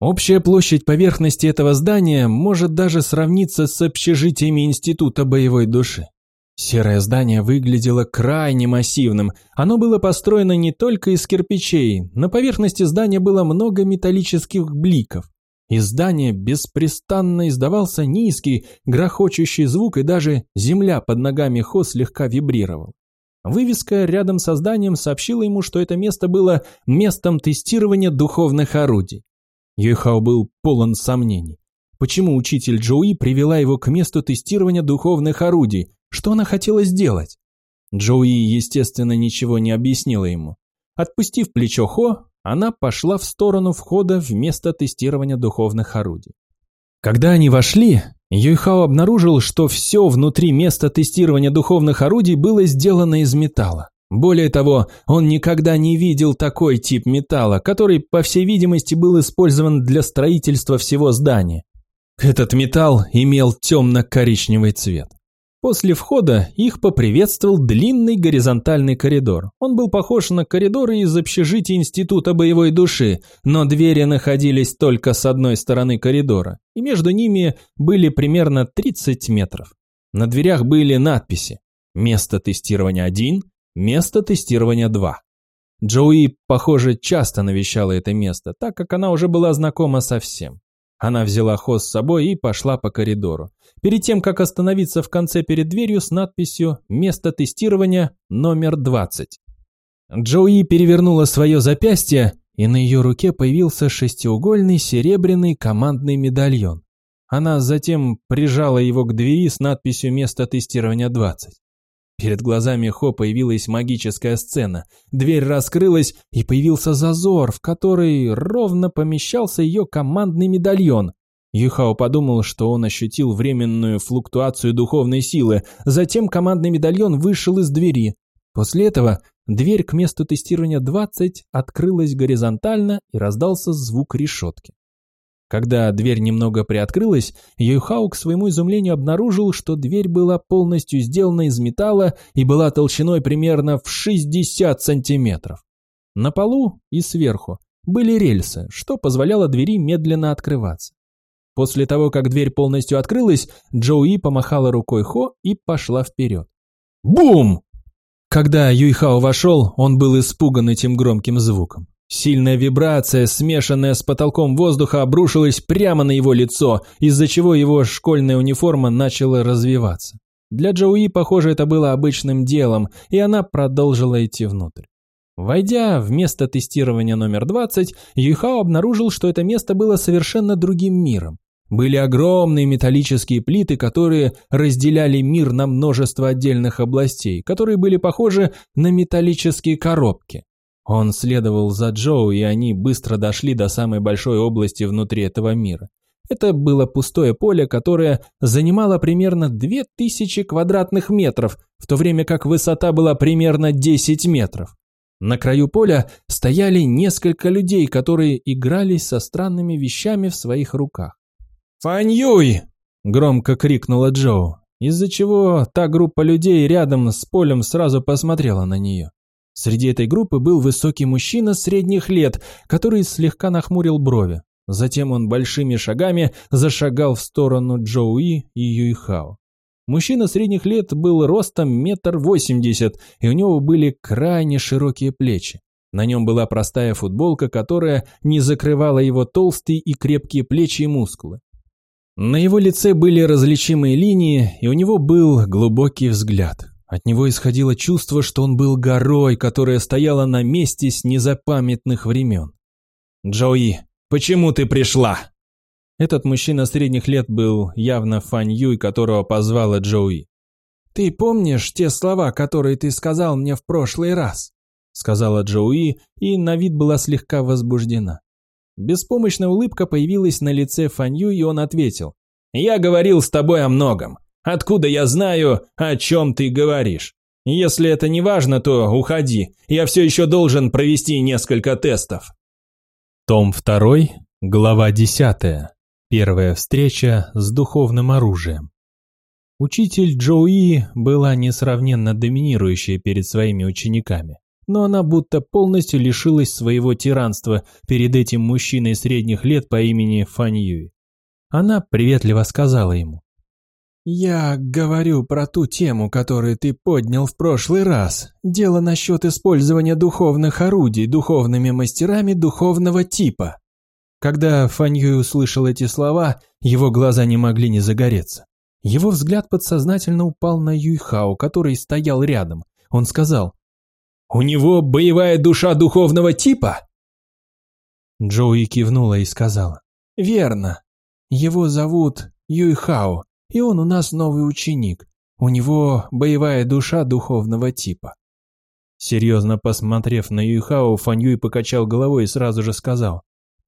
S2: Общая площадь поверхности этого здания может даже сравниться с общежитиями Института боевой души. Серое здание выглядело крайне массивным. Оно было построено не только из кирпичей. На поверхности здания было много металлических бликов. Из здания беспрестанно издавался низкий, грохочущий звук, и даже земля под ногами Хо слегка вибрировала. Вывеска рядом со зданием сообщила ему, что это место было местом тестирования духовных орудий. Юйхао был полон сомнений. Почему учитель Джоуи привела его к месту тестирования духовных орудий? Что она хотела сделать? Джоуи, естественно, ничего не объяснила ему. Отпустив плечо Хо, она пошла в сторону входа в место тестирования духовных орудий. Когда они вошли, Юйхао обнаружил, что все внутри места тестирования духовных орудий было сделано из металла. Более того, он никогда не видел такой тип металла, который, по всей видимости, был использован для строительства всего здания. Этот металл имел темно-коричневый цвет. После входа их поприветствовал длинный горизонтальный коридор. Он был похож на коридоры из общежития Института боевой души, но двери находились только с одной стороны коридора, и между ними были примерно 30 метров. На дверях были надписи «Место тестирования 1», «Место тестирования 2». Джоуи, похоже, часто навещала это место, так как она уже была знакома со всем. Она взяла Хо с собой и пошла по коридору. Перед тем, как остановиться в конце перед дверью с надписью «Место тестирования номер 20». Джоуи перевернула свое запястье, и на ее руке появился шестиугольный серебряный командный медальон. Она затем прижала его к двери с надписью «Место тестирования 20». Перед глазами Хо появилась магическая сцена. Дверь раскрылась, и появился зазор, в который ровно помещался ее командный медальон. Юхао подумал, что он ощутил временную флуктуацию духовной силы. Затем командный медальон вышел из двери. После этого
S1: дверь к месту тестирования 20 открылась горизонтально и раздался звук решетки. Когда дверь немного приоткрылась, Юйхао к своему изумлению обнаружил, что дверь была полностью сделана из металла и была толщиной примерно в 60 сантиметров. На полу и сверху были рельсы, что позволяло двери медленно открываться. После того, как дверь полностью открылась, Джоуи помахала рукой Хо и пошла вперед. Бум! Когда Юйхао вошел, он был испуган этим громким звуком. Сильная вибрация, смешанная с потолком воздуха, обрушилась прямо на его лицо, из-за чего его школьная униформа начала развиваться. Для Джоуи, похоже, это было обычным делом, и она продолжила идти внутрь. Войдя в место тестирования номер 20, Юйхао обнаружил, что это место было совершенно другим миром. Были огромные металлические плиты, которые разделяли мир на множество отдельных областей, которые были похожи на металлические коробки. Он следовал за Джоу, и они быстро дошли до самой большой области внутри этого мира. Это было пустое поле, которое занимало примерно 2000 квадратных метров, в то время как высота была примерно 10 метров. На краю поля стояли несколько людей, которые игрались со странными вещами в своих руках. «Фаньюй!» – громко крикнула Джоу, из-за чего та группа людей рядом с полем сразу посмотрела на нее. Среди этой группы был высокий мужчина средних лет, который слегка нахмурил брови. Затем он большими шагами зашагал в сторону Джоуи и Юйхао. Мужчина средних лет был ростом метр восемьдесят, и у него были крайне широкие плечи. На нем была простая футболка, которая не закрывала его толстые и крепкие плечи и мускулы. На его лице были различимые линии, и у него был глубокий взгляд. От него исходило чувство, что он был горой, которая стояла на месте с незапамятных времен. «Джои, почему ты пришла?» Этот мужчина средних лет был явно Фань Юй, которого позвала Джоуи. «Ты помнишь те слова, которые ты сказал мне в прошлый раз?» Сказала Джоуи, и на вид была слегка возбуждена. Беспомощная улыбка появилась на лице Фань Юй, и он ответил. «Я говорил с тобой о многом. Откуда я знаю, о чем ты говоришь? Если это не важно, то уходи. Я все еще должен провести несколько тестов.
S2: Том 2, глава 10. Первая встреча с духовным оружием. Учитель Джоуи была несравненно доминирующей перед своими учениками, но она будто полностью лишилась своего тиранства перед этим мужчиной средних лет по имени Фань Юй. Она приветливо сказала ему, «Я говорю про ту тему, которую ты поднял в прошлый раз. Дело насчет использования духовных орудий духовными мастерами духовного типа». Когда Фаньюй услышал эти слова, его глаза не могли не загореться. Его взгляд подсознательно упал на Юйхао, который стоял рядом. Он сказал, «У него боевая душа духовного типа?» Джоуи кивнула и сказала, «Верно. Его зовут Юйхао и он у нас новый ученик. У него боевая душа духовного типа. Серьезно посмотрев на Юйхао, Фаньюй покачал головой и сразу же сказал.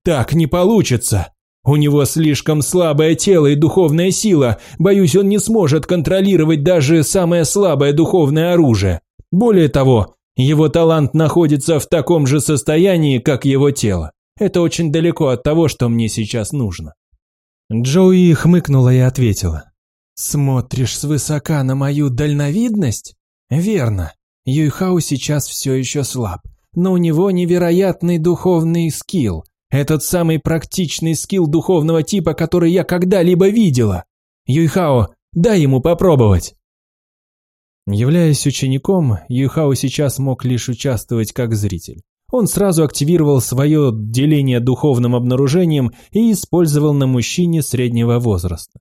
S2: «Так не получится! У него слишком слабое тело и духовная сила. Боюсь, он не сможет контролировать даже самое слабое духовное оружие. Более того, его талант находится в таком же состоянии, как его тело. Это очень далеко от того, что мне сейчас нужно». Джоуи хмыкнула и ответила. «Смотришь свысока на мою дальновидность?» «Верно. Юйхау сейчас все еще слаб, но у него невероятный духовный скилл. Этот самый практичный скилл духовного типа, который я когда-либо видела. Юйхао, дай ему попробовать!» Являясь учеником, Юйхао сейчас мог лишь участвовать как зритель. Он сразу активировал свое деление духовным обнаружением и использовал на мужчине среднего возраста.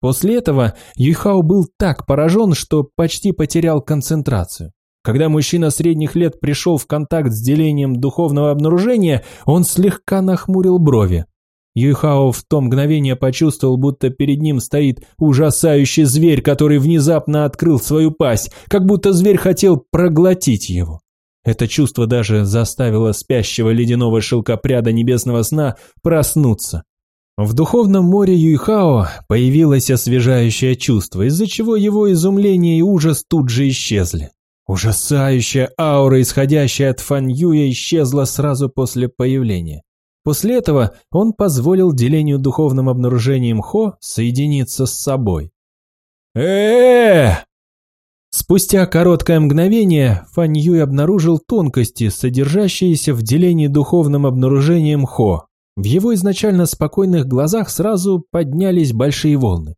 S2: После этого Юйхао был так поражен, что почти потерял концентрацию. Когда мужчина средних лет пришел в контакт с делением духовного обнаружения, он слегка нахмурил брови. Юйхао в то мгновение почувствовал, будто перед ним стоит ужасающий зверь, который внезапно открыл свою пасть, как будто зверь хотел проглотить его. Это чувство даже заставило спящего ледяного шелкопряда небесного сна проснуться. В духовном море Юйхао появилось освежающее чувство, из-за чего его изумление и ужас тут же исчезли.
S1: Ужасающая аура, исходящая от Фан Юя, исчезла сразу после появления. После этого он позволил делению духовным обнаружением Хо соединиться с собой. э Спустя короткое мгновение Фан Юй обнаружил тонкости, содержащиеся в делении духовным обнаружением Хо. В его изначально спокойных глазах сразу поднялись большие волны.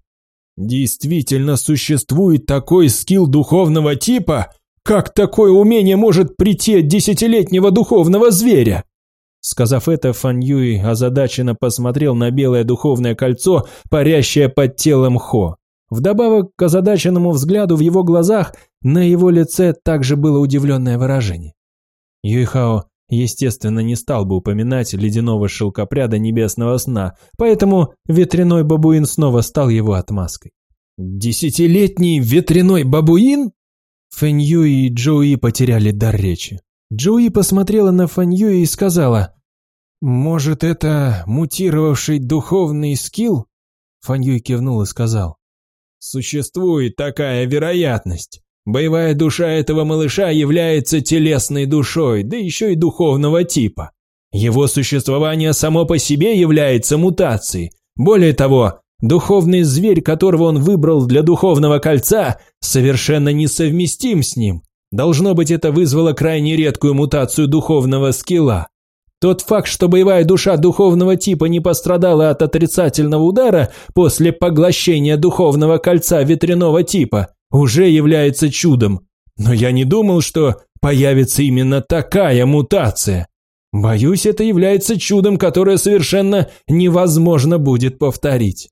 S1: «Действительно существует такой скилл духовного типа? Как такое умение может прийти от десятилетнего духовного зверя?» Сказав это, Фан Юй озадаченно посмотрел на белое духовное кольцо, парящее под телом Хо. Вдобавок к озадаченному взгляду в его глазах на его лице также было удивленное выражение. Юйхао, естественно, не стал бы упоминать ледяного шелкопряда небесного сна, поэтому ветряной бабуин снова стал его отмазкой. «Десятилетний ветряной бабуин?» Фэнью и Джоуи потеряли дар речи. Джоуи посмотрела на Фэнью и сказала, «Может, это мутировавший духовный скилл?» Фаньюй кивнул и сказал, Существует такая вероятность. Боевая душа этого малыша является телесной душой, да еще и духовного типа. Его существование само по себе является мутацией. Более того, духовный зверь, которого он выбрал для духовного кольца, совершенно несовместим с ним. Должно быть, это вызвало крайне редкую мутацию духовного скилла. Тот факт, что боевая душа духовного типа не пострадала от отрицательного удара после поглощения духовного кольца ветряного типа, уже является чудом. Но я не думал, что появится именно такая мутация. Боюсь, это является чудом, которое совершенно невозможно будет повторить.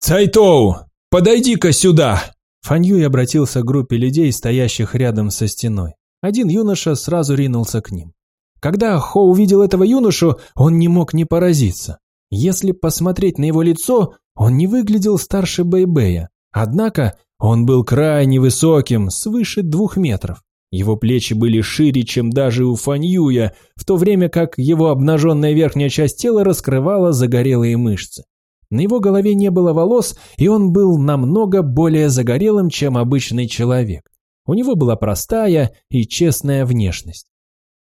S1: «Цайтоу, подойди-ка сюда!» Фаньюй обратился к группе людей, стоящих рядом со стеной. Один юноша сразу ринулся к ним. Когда Хо увидел этого юношу, он не мог не поразиться. Если посмотреть на его лицо, он не выглядел старше Бэйбэя. Однако он был крайне высоким, свыше двух метров. Его плечи были шире, чем даже у Фаньюя, в то время как его обнаженная верхняя часть тела раскрывала загорелые мышцы. На его голове не было волос, и он был намного более загорелым, чем обычный человек. У него была простая и честная внешность.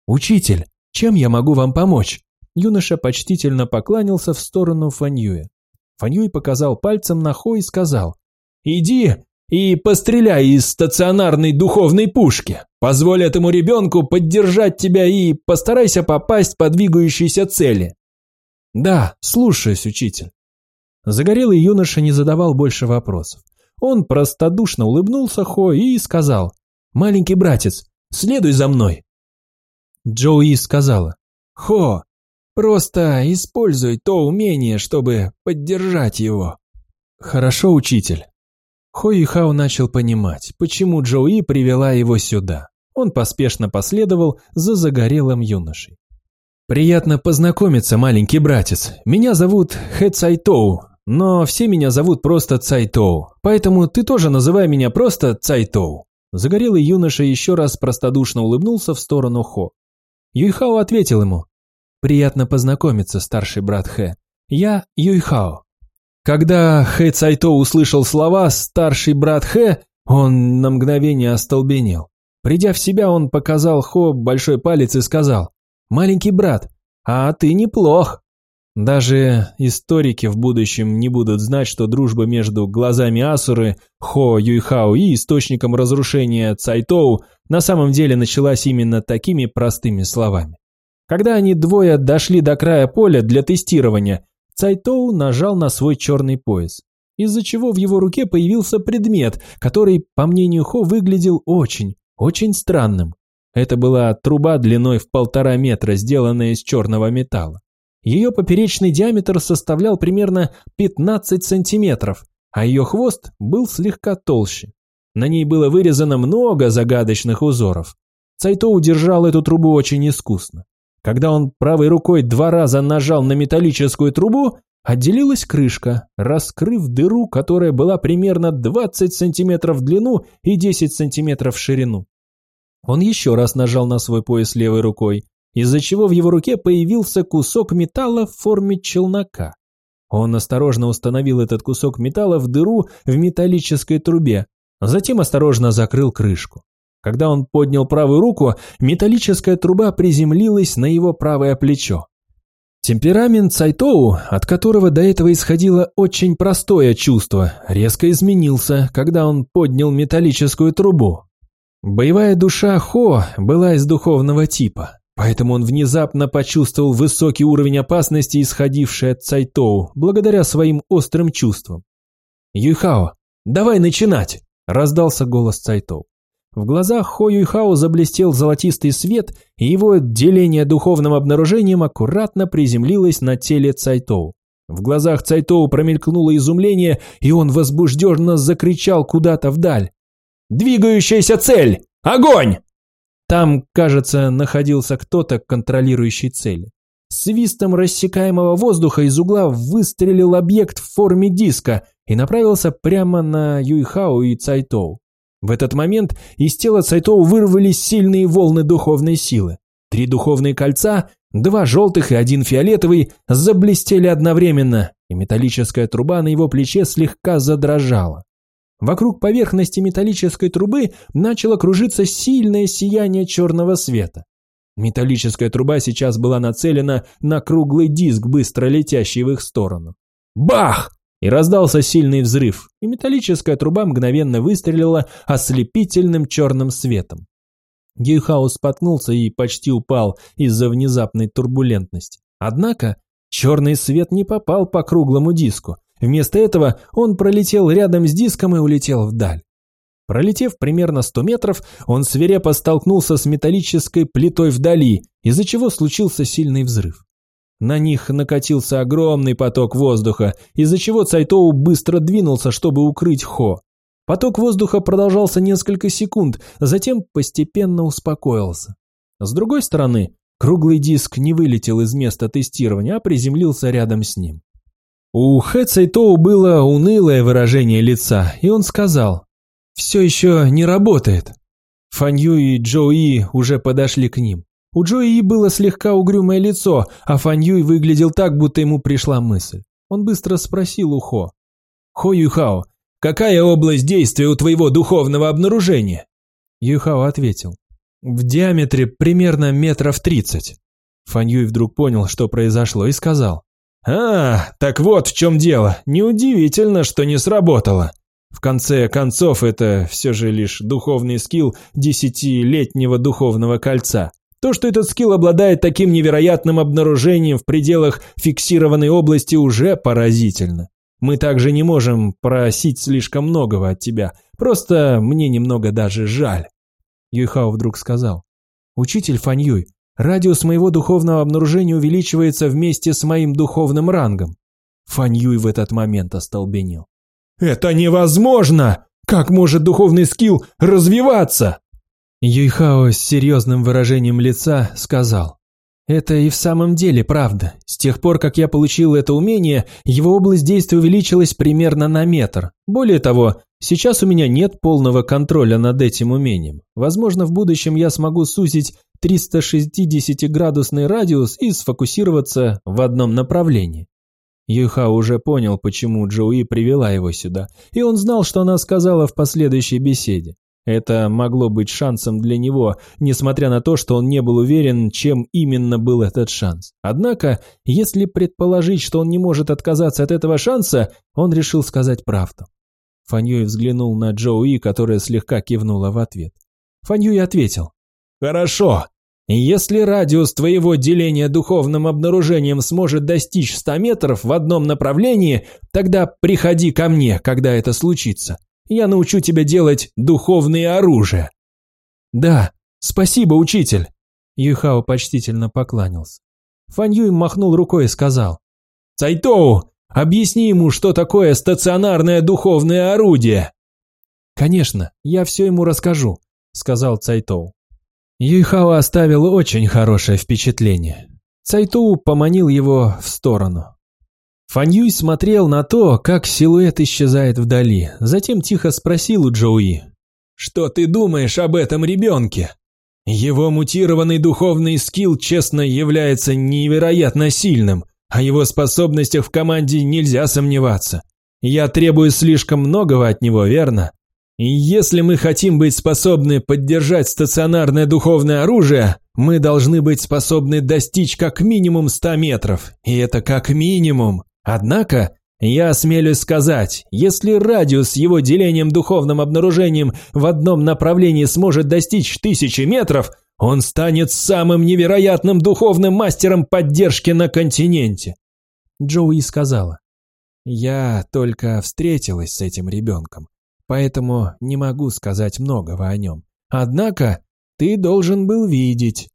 S1: «Учитель, чем я могу вам помочь?» Юноша почтительно покланялся в сторону Фаньюя. Фаньюй показал пальцем на Хо и сказал, «Иди и постреляй из стационарной духовной пушки. Позволь этому ребенку поддержать тебя и постарайся попасть по двигающейся цели». «Да, слушаюсь, учитель». Загорелый юноша не задавал больше вопросов. Он простодушно улыбнулся Хо и сказал, «Маленький братец, следуй за мной». Джоуи сказала, «Хо, просто используй то умение, чтобы поддержать его». «Хорошо, учитель». Хо и Хао начал понимать, почему Джоуи привела его сюда. Он поспешно последовал за загорелым юношей. «Приятно познакомиться, маленький братец. Меня зовут Хэ Цайтоу, но все меня зовут просто Цайтоу, поэтому ты тоже называй меня просто Цайтоу». Загорелый юноша еще раз простодушно улыбнулся в сторону Хо. Юйхао ответил ему. «Приятно познакомиться, старший брат Хэ. Я Юйхао». Когда Хэ Цайто услышал слова «старший брат Хэ», он на мгновение остолбенел. Придя в себя, он показал Хо большой палец и сказал «Маленький брат, а ты неплох». Даже историки в будущем не будут знать, что дружба между глазами Асуры, Хо Юйхао и источником разрушения Цайтоу на самом деле началась именно такими простыми словами. Когда они двое дошли до края поля для тестирования, Цайтоу нажал на свой черный пояс, из-за чего в его руке появился предмет, который, по мнению Хо, выглядел очень, очень странным. Это была труба длиной в полтора метра, сделанная из черного металла. Ее поперечный диаметр составлял примерно 15 сантиметров, а ее хвост был слегка толще. На ней было вырезано много загадочных узоров. Цайто удержал эту трубу очень искусно. Когда он правой рукой два раза нажал на металлическую трубу, отделилась крышка, раскрыв дыру, которая была примерно 20 сантиметров в длину и 10 сантиметров в ширину. Он еще раз нажал на свой пояс левой рукой, из-за чего в его руке появился кусок металла в форме челнока. Он осторожно установил этот кусок металла в дыру в металлической трубе, затем осторожно закрыл крышку. Когда он поднял правую руку, металлическая труба приземлилась на его правое плечо. Темперамент Цайтоу, от которого до этого исходило очень простое чувство, резко изменился, когда он поднял металлическую трубу. Боевая душа Хо была из духовного типа, поэтому он внезапно почувствовал высокий уровень опасности, исходивший от Цайтоу, благодаря своим острым чувствам. «Юйхао, давай начинать!» – раздался голос Цайтоу. В глазах Хо Юйхао заблестел золотистый свет, и его деление духовным обнаружением аккуратно приземлилось на теле Цайтоу. В глазах Цайтоу промелькнуло изумление, и он возбужденно закричал куда-то вдаль. «Двигающаяся цель! Огонь!» Там, кажется, находился кто-то, контролирующий цели. свистом рассекаемого воздуха из угла выстрелил объект в форме диска и направился прямо на Юйхао и Цайтоу. В этот момент из тела Цайтоу вырвались сильные волны духовной силы. Три духовные кольца, два желтых и один фиолетовый, заблестели одновременно, и металлическая труба на его плече слегка задрожала. Вокруг поверхности металлической трубы начало кружиться сильное сияние черного света. Металлическая труба сейчас была нацелена на круглый диск, быстро летящий в их сторону. Бах! И раздался сильный взрыв, и металлическая труба мгновенно выстрелила ослепительным черным светом. Гейхаус споткнулся и почти упал из-за внезапной турбулентности. Однако черный свет не попал по круглому диску. Вместо этого он пролетел рядом с диском и улетел вдаль. Пролетев примерно 100 метров, он свирепо столкнулся с металлической плитой вдали, из-за чего случился сильный взрыв. На них накатился огромный поток воздуха, из-за чего Цайтоу быстро двинулся, чтобы укрыть Хо. Поток воздуха продолжался несколько секунд, затем постепенно успокоился. С другой стороны, круглый диск не вылетел из места тестирования, а приземлился рядом с ним. У Хэ Цайтоу было унылое выражение лица, и он сказал, «Все еще не работает». Фанью и Джоуи уже подошли к ним. У Джои было слегка угрюмое лицо, а Фан Юй выглядел так, будто ему пришла мысль. Он быстро спросил у Хо. «Хо Юйхао, какая область действия у твоего духовного обнаружения?» Юйхао ответил. «В диаметре примерно метров тридцать». Фан Юй вдруг понял, что произошло, и сказал. «А, так вот в чем дело. Неудивительно, что не сработало. В конце концов, это все же лишь духовный скилл десятилетнего духовного кольца. То, что этот скилл обладает таким невероятным обнаружением в пределах фиксированной области, уже поразительно. Мы также не можем просить слишком многого от тебя. Просто мне немного даже жаль. Юйхао вдруг сказал. Учитель Фаньюй, радиус моего духовного обнаружения увеличивается вместе с моим духовным рангом. Фаньюй в этот момент остолбенел. Это невозможно! Как может духовный скилл развиваться? Юйхао с серьезным выражением лица сказал. Это и в самом деле правда. С тех пор, как я получил это умение, его область действия увеличилась примерно на метр. Более того, сейчас у меня нет полного контроля над этим умением. Возможно, в будущем я смогу сузить 360-градусный радиус и сфокусироваться в одном направлении. Юйхао уже понял, почему Джоуи привела его сюда, и он знал, что она сказала в последующей беседе. Это могло быть шансом для него, несмотря на то, что он не был уверен, чем именно был этот шанс. Однако, если предположить, что он не может отказаться от этого шанса, он решил сказать правду. Фаньюй взглянул на Джоуи, которая слегка кивнула в ответ. Фаньюй ответил. «Хорошо. Если радиус твоего деления духовным обнаружением сможет достичь 100 метров в одном направлении, тогда приходи ко мне, когда это случится. Я научу тебя делать духовные оружия». «Да, спасибо, учитель!» Юхао почтительно покланялся. Фан Юй махнул рукой и сказал. «Цайтоу, объясни ему, что такое стационарное духовное орудие!» «Конечно, я все ему расскажу», — сказал Цайтоу. Юйхао оставил очень хорошее впечатление. Цайтоу поманил его в сторону. Фаньюй смотрел на то, как силуэт исчезает вдали, затем тихо спросил у Джоуи. «Что ты думаешь об этом ребенке?» Его мутированный духовный скилл, честно, является невероятно сильным, о его способностях в команде нельзя сомневаться. Я требую слишком многого от него, верно? И если мы хотим быть способны поддержать стационарное духовное оружие, мы должны быть способны достичь как минимум 100 метров. И это как минимум. Однако, я осмелюсь сказать, если радиус его делением духовным обнаружением в одном направлении сможет достичь тысячи метров, он станет самым невероятным духовным мастером поддержки на континенте.
S2: Джоуи сказала, «Я только встретилась с этим ребенком поэтому не могу сказать многого о нем. Однако ты должен был видеть.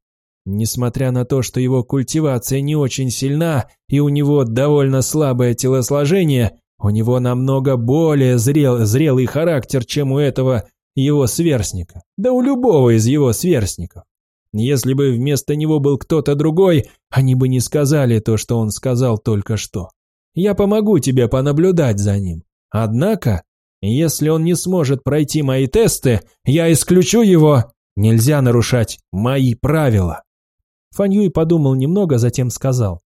S2: Несмотря на то, что его культивация не очень сильна и у него довольно слабое телосложение, у него намного более зрел, зрелый характер, чем у этого его сверстника, да у любого из его сверстников. Если бы вместо него был кто-то другой, они бы не сказали то, что он сказал только что. Я помогу тебе понаблюдать за ним. Однако если он не сможет пройти мои тесты, я исключу его. Нельзя нарушать мои правила. Фаньюй подумал немного, затем сказал.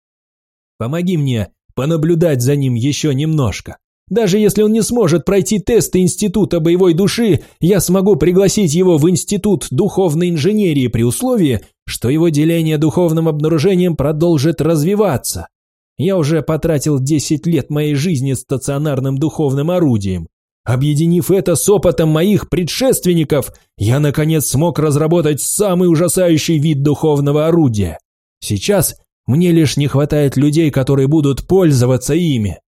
S2: Помоги мне понаблюдать за ним еще немножко. Даже если он не сможет пройти тесты Института боевой души, я смогу пригласить его в Институт духовной инженерии при условии, что его деление духовным обнаружением продолжит развиваться. Я уже потратил 10 лет моей жизни стационарным духовным орудием. Объединив это с опытом моих предшественников, я наконец смог разработать самый ужасающий вид духовного орудия. Сейчас мне лишь не хватает людей, которые будут пользоваться ими.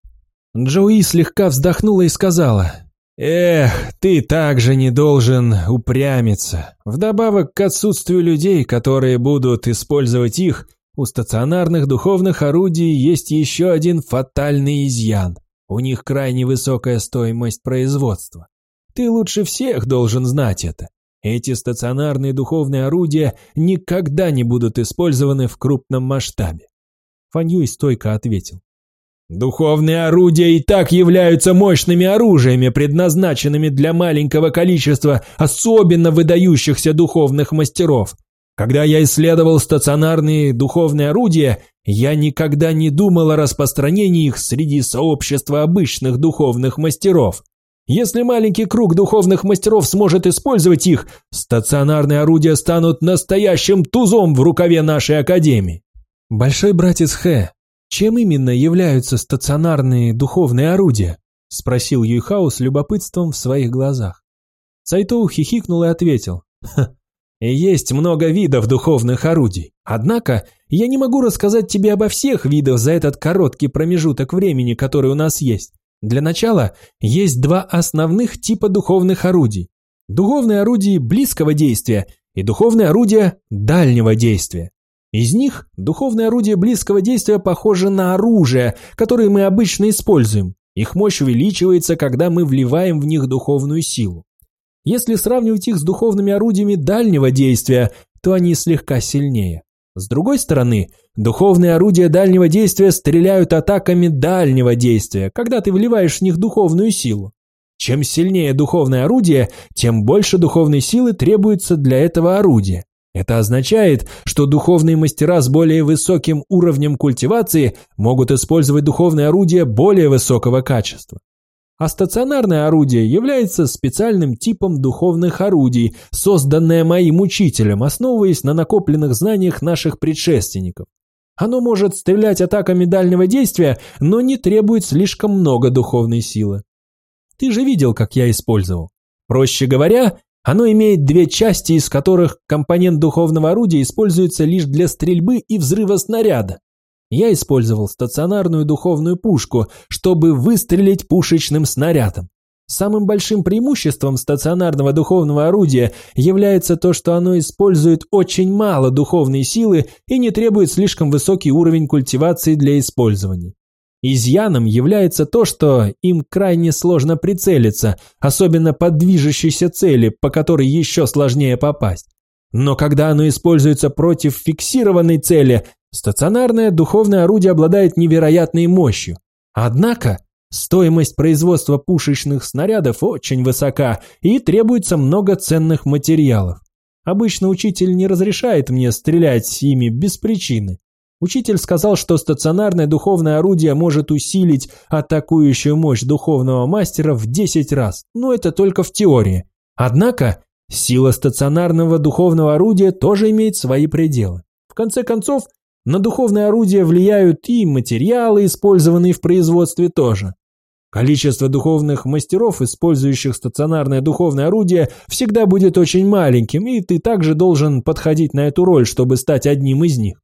S2: Джои слегка вздохнула и сказала, «Эх, ты также не должен упрямиться. Вдобавок к отсутствию людей, которые будут использовать их, у стационарных духовных орудий есть еще один фатальный изъян. У них крайне высокая стоимость производства. Ты лучше всех должен знать это. Эти стационарные духовные орудия никогда не будут использованы в крупном масштабе. Фаньюй стойко ответил. Духовные орудия и так являются мощными оружиями, предназначенными для маленького количества особенно выдающихся духовных мастеров. Когда я исследовал стационарные духовные орудия, я никогда не думал о распространении их среди сообщества обычных духовных мастеров. Если маленький круг духовных мастеров сможет использовать их, стационарные орудия станут настоящим тузом в рукаве нашей академии. Большой братец Хэ, чем именно являются стационарные духовные орудия? Спросил Юйхао с любопытством в своих глазах. Цайтоу хихикнул и ответил. Есть много видов духовных орудий. Однако, я не могу рассказать тебе обо всех видах за этот короткий промежуток времени, который у нас есть. Для начала, есть два основных типа духовных орудий. Духовные орудия близкого действия и духовные орудия дальнего действия. Из них духовные орудия близкого действия похожи на оружие, которое мы обычно используем. Их мощь увеличивается, когда мы вливаем в них духовную силу. Если сравнивать их с духовными орудиями дальнего действия, то они слегка сильнее. С другой стороны, духовные орудия дальнего действия стреляют атаками дальнего действия, когда ты вливаешь в них духовную силу. Чем сильнее духовное орудие, тем больше духовной силы требуется для этого орудия. Это означает, что духовные мастера с более высоким уровнем культивации могут использовать духовные орудия более высокого качества. А стационарное орудие является специальным типом духовных орудий, созданное моим учителем, основываясь на накопленных знаниях наших предшественников. Оно может стрелять атаками дальнего действия, но не требует слишком много духовной силы. Ты же видел, как я использовал. Проще говоря, оно имеет две части, из которых компонент духовного орудия используется лишь для стрельбы и взрыва снаряда. Я использовал стационарную духовную пушку, чтобы выстрелить пушечным снарядом. Самым большим преимуществом стационарного духовного орудия является то, что оно использует очень мало духовной силы и не требует слишком высокий уровень культивации для использования. Изъяном является то, что им крайне сложно прицелиться, особенно по движущейся цели, по которой еще сложнее попасть. Но когда оно используется против фиксированной цели, Стационарное духовное орудие обладает невероятной мощью. Однако, стоимость производства пушечных снарядов очень высока и требуется много ценных материалов. Обычно учитель не разрешает мне стрелять ими без причины.
S1: Учитель сказал, что стационарное духовное орудие может усилить атакующую мощь духовного мастера в 10 раз, но это только в теории. Однако, сила стационарного духовного орудия тоже имеет свои пределы. В конце концов, на духовное орудие влияют и материалы, использованные в производстве тоже. Количество духовных мастеров, использующих стационарное духовное орудие, всегда будет очень маленьким, и ты также должен подходить на эту роль, чтобы стать одним из них.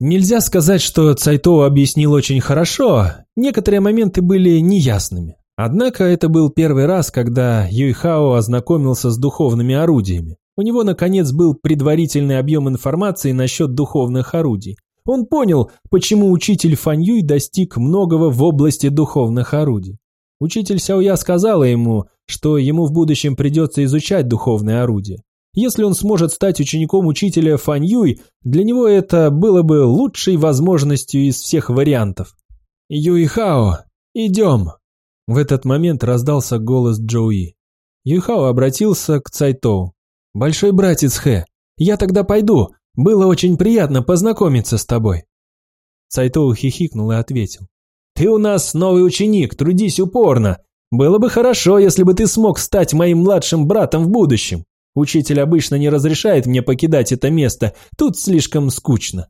S1: Нельзя сказать, что Цайто объяснил очень хорошо, некоторые моменты были неясными. Однако это был первый раз, когда Юйхао ознакомился с духовными орудиями. У него, наконец, был предварительный объем информации насчет духовных орудий. Он понял, почему учитель Фань Юй достиг многого в области духовных орудий. Учитель Сяоя сказала ему, что ему в будущем придется изучать духовные орудия. Если он сможет стать учеником учителя Фань Юй, для него это было бы лучшей возможностью из всех вариантов. «Юйхао, идем!» В этот момент раздался голос Джоуи. Юйхао обратился к Цайтоу. «Большой братец Хэ, я тогда пойду. Было очень приятно познакомиться с тобой». Цайтоу хихикнул и ответил. «Ты у нас новый ученик, трудись упорно. Было бы хорошо, если бы ты смог стать моим младшим братом в будущем. Учитель обычно не разрешает мне покидать это место, тут слишком скучно.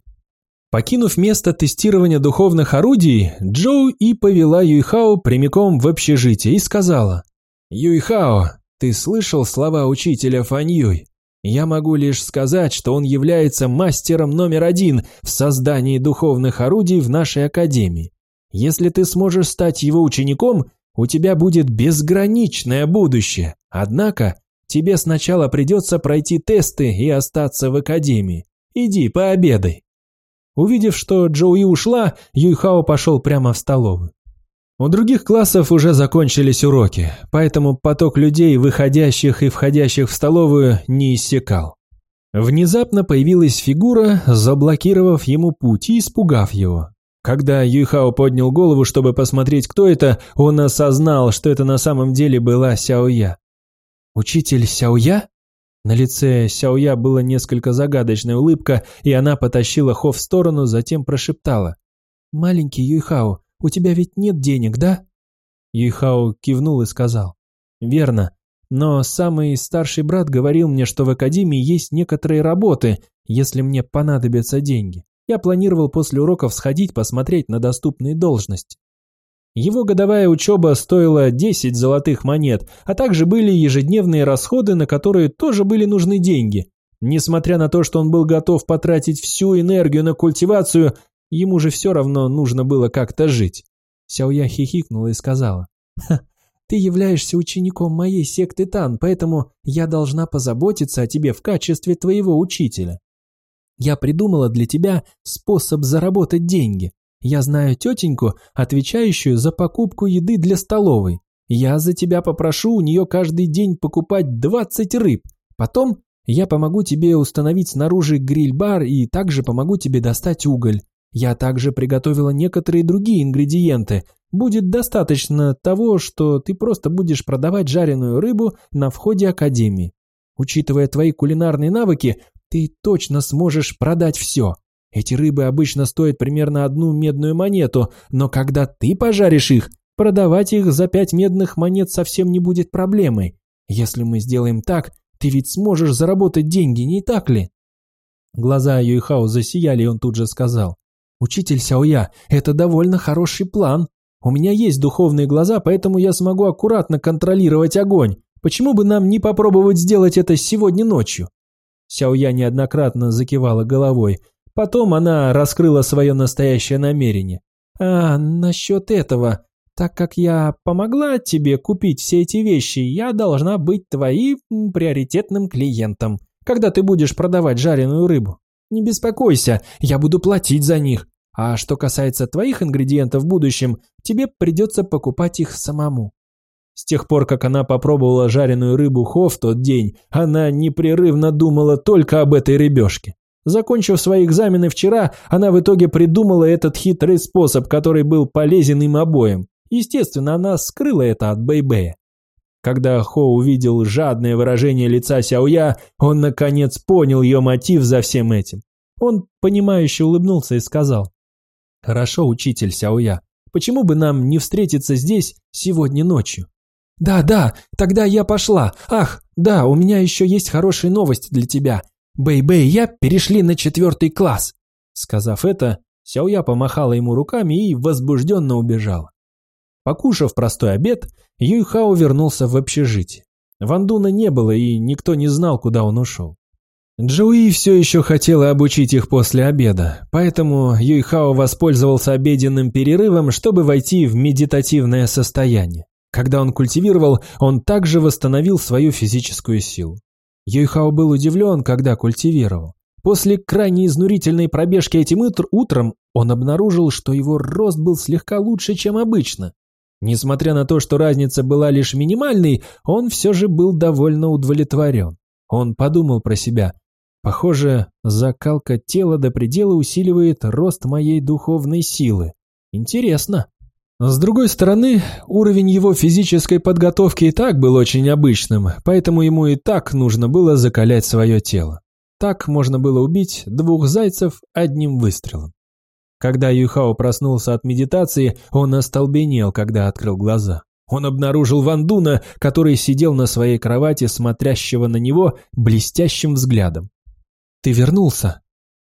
S1: Покинув место тестирования духовных орудий, Джоу и повела Юйхао прямиком в общежитие и сказала, «Юйхао, ты слышал слова учителя Фань Юй? Я могу лишь сказать, что он является мастером номер один в создании духовных орудий в нашей академии. Если ты сможешь стать его учеником, у тебя будет безграничное будущее. Однако Тебе сначала придется пройти тесты и остаться в академии. Иди, пообедай». Увидев, что Джоуи ушла, Юйхао пошел прямо в столовую. У других классов уже закончились уроки, поэтому поток людей, выходящих и входящих в столовую, не иссякал. Внезапно появилась фигура, заблокировав ему путь и испугав его. Когда Юйхао поднял голову, чтобы посмотреть, кто это, он осознал, что это на самом деле была Сяоя. «Учитель Сяоя?» На лице Сяоя была несколько загадочная улыбка, и она потащила Хо в сторону, затем прошептала. «Маленький Юйхао, у тебя ведь нет денег, да?» Юйхао кивнул и сказал. «Верно. Но самый старший брат говорил мне, что в академии есть некоторые работы, если мне понадобятся деньги. Я планировал после уроков сходить посмотреть на доступные должности. Его годовая учеба стоила 10 золотых монет, а также были ежедневные расходы, на которые тоже были нужны деньги. Несмотря на то, что он был готов потратить всю энергию на культивацию, ему же все равно нужно было как-то жить. Сяоя хихикнула и сказала, «Ха, ты являешься учеником моей секты Тан, поэтому я должна позаботиться о тебе в качестве твоего учителя. Я придумала для тебя способ заработать деньги. Я знаю тетеньку, отвечающую за покупку еды для столовой. Я за тебя попрошу у нее каждый день покупать 20 рыб. Потом я помогу тебе установить снаружи гриль-бар и также помогу тебе достать уголь. Я также приготовила некоторые другие ингредиенты. Будет достаточно того, что ты просто будешь продавать жареную рыбу на входе академии. Учитывая твои кулинарные навыки, ты точно сможешь продать все. Эти рыбы обычно стоят примерно одну медную монету, но когда ты пожаришь их, продавать их за пять медных монет совсем не будет проблемой. Если мы сделаем так, ты ведь сможешь заработать деньги, не так ли?» Глаза Юйхао засияли, и он тут же сказал. «Учитель Сяоя, это довольно хороший план. У меня есть духовные глаза, поэтому я смогу аккуратно контролировать огонь. Почему бы нам не попробовать сделать это сегодня ночью?» Сяоя неоднократно закивала головой. Потом она раскрыла свое настоящее намерение. «А, насчет этого. Так как я помогла тебе купить все эти вещи, я должна быть твоим приоритетным клиентом, когда ты будешь продавать жареную рыбу. Не беспокойся, я буду платить за них. А что касается твоих ингредиентов в будущем, тебе придется покупать их самому». С тех пор, как она попробовала жареную рыбу Хо в тот день, она непрерывно думала только об этой рыбешке. Закончив свои экзамены вчера, она в итоге придумала этот хитрый способ, который был полезен им обоим. Естественно, она скрыла это от Бэйбэя. Когда Хо увидел жадное выражение лица Сяоя, он наконец понял ее мотив за всем этим.
S2: Он, понимающе улыбнулся и сказал. «Хорошо, учитель Сяоя, почему бы нам не встретиться здесь сегодня ночью?» «Да, да, тогда я пошла. Ах, да, у меня еще есть хорошая новость для тебя. Бэй-Бэй я перешли на четвертый класс». Сказав это, Сяоя помахала ему руками и возбужденно убежала. Покушав простой обед, Юйхао вернулся в общежитие. Вандуна не было, и никто не знал, куда он ушел. Джоуи все еще хотела обучить их после обеда, поэтому Юйхао воспользовался обеденным перерывом, чтобы войти в медитативное состояние. Когда он культивировал, он также восстановил свою физическую силу. Юйхао был удивлен, когда культивировал. После крайне изнурительной пробежки этим утр утром он обнаружил, что его рост был слегка лучше, чем обычно. Несмотря на то, что разница была лишь минимальной, он все же был довольно удовлетворен. Он подумал про себя. Похоже, закалка тела до предела усиливает рост моей духовной силы. Интересно. С другой стороны, уровень его физической подготовки и так был очень обычным, поэтому ему и так нужно было закалять свое тело. Так можно было убить двух зайцев одним выстрелом. Когда Юхао проснулся от медитации, он остолбенел, когда открыл глаза. Он обнаружил Вандуна, который сидел на своей кровати, смотрящего на него блестящим взглядом. «Ты вернулся.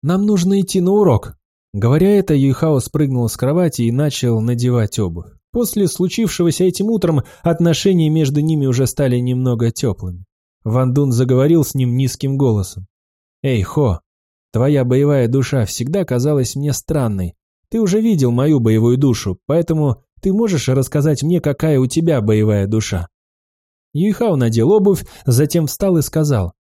S2: Нам нужно идти на урок», Говоря это, Юйхао спрыгнул с кровати и начал надевать обувь. После случившегося этим утром отношения между ними уже стали немного теплыми. Ван Дун заговорил с ним низким голосом. «Эй, Хо, твоя боевая душа всегда казалась мне странной. Ты уже видел мою боевую душу, поэтому ты можешь рассказать мне, какая у тебя боевая душа?» Юйхао надел обувь, затем встал и сказал.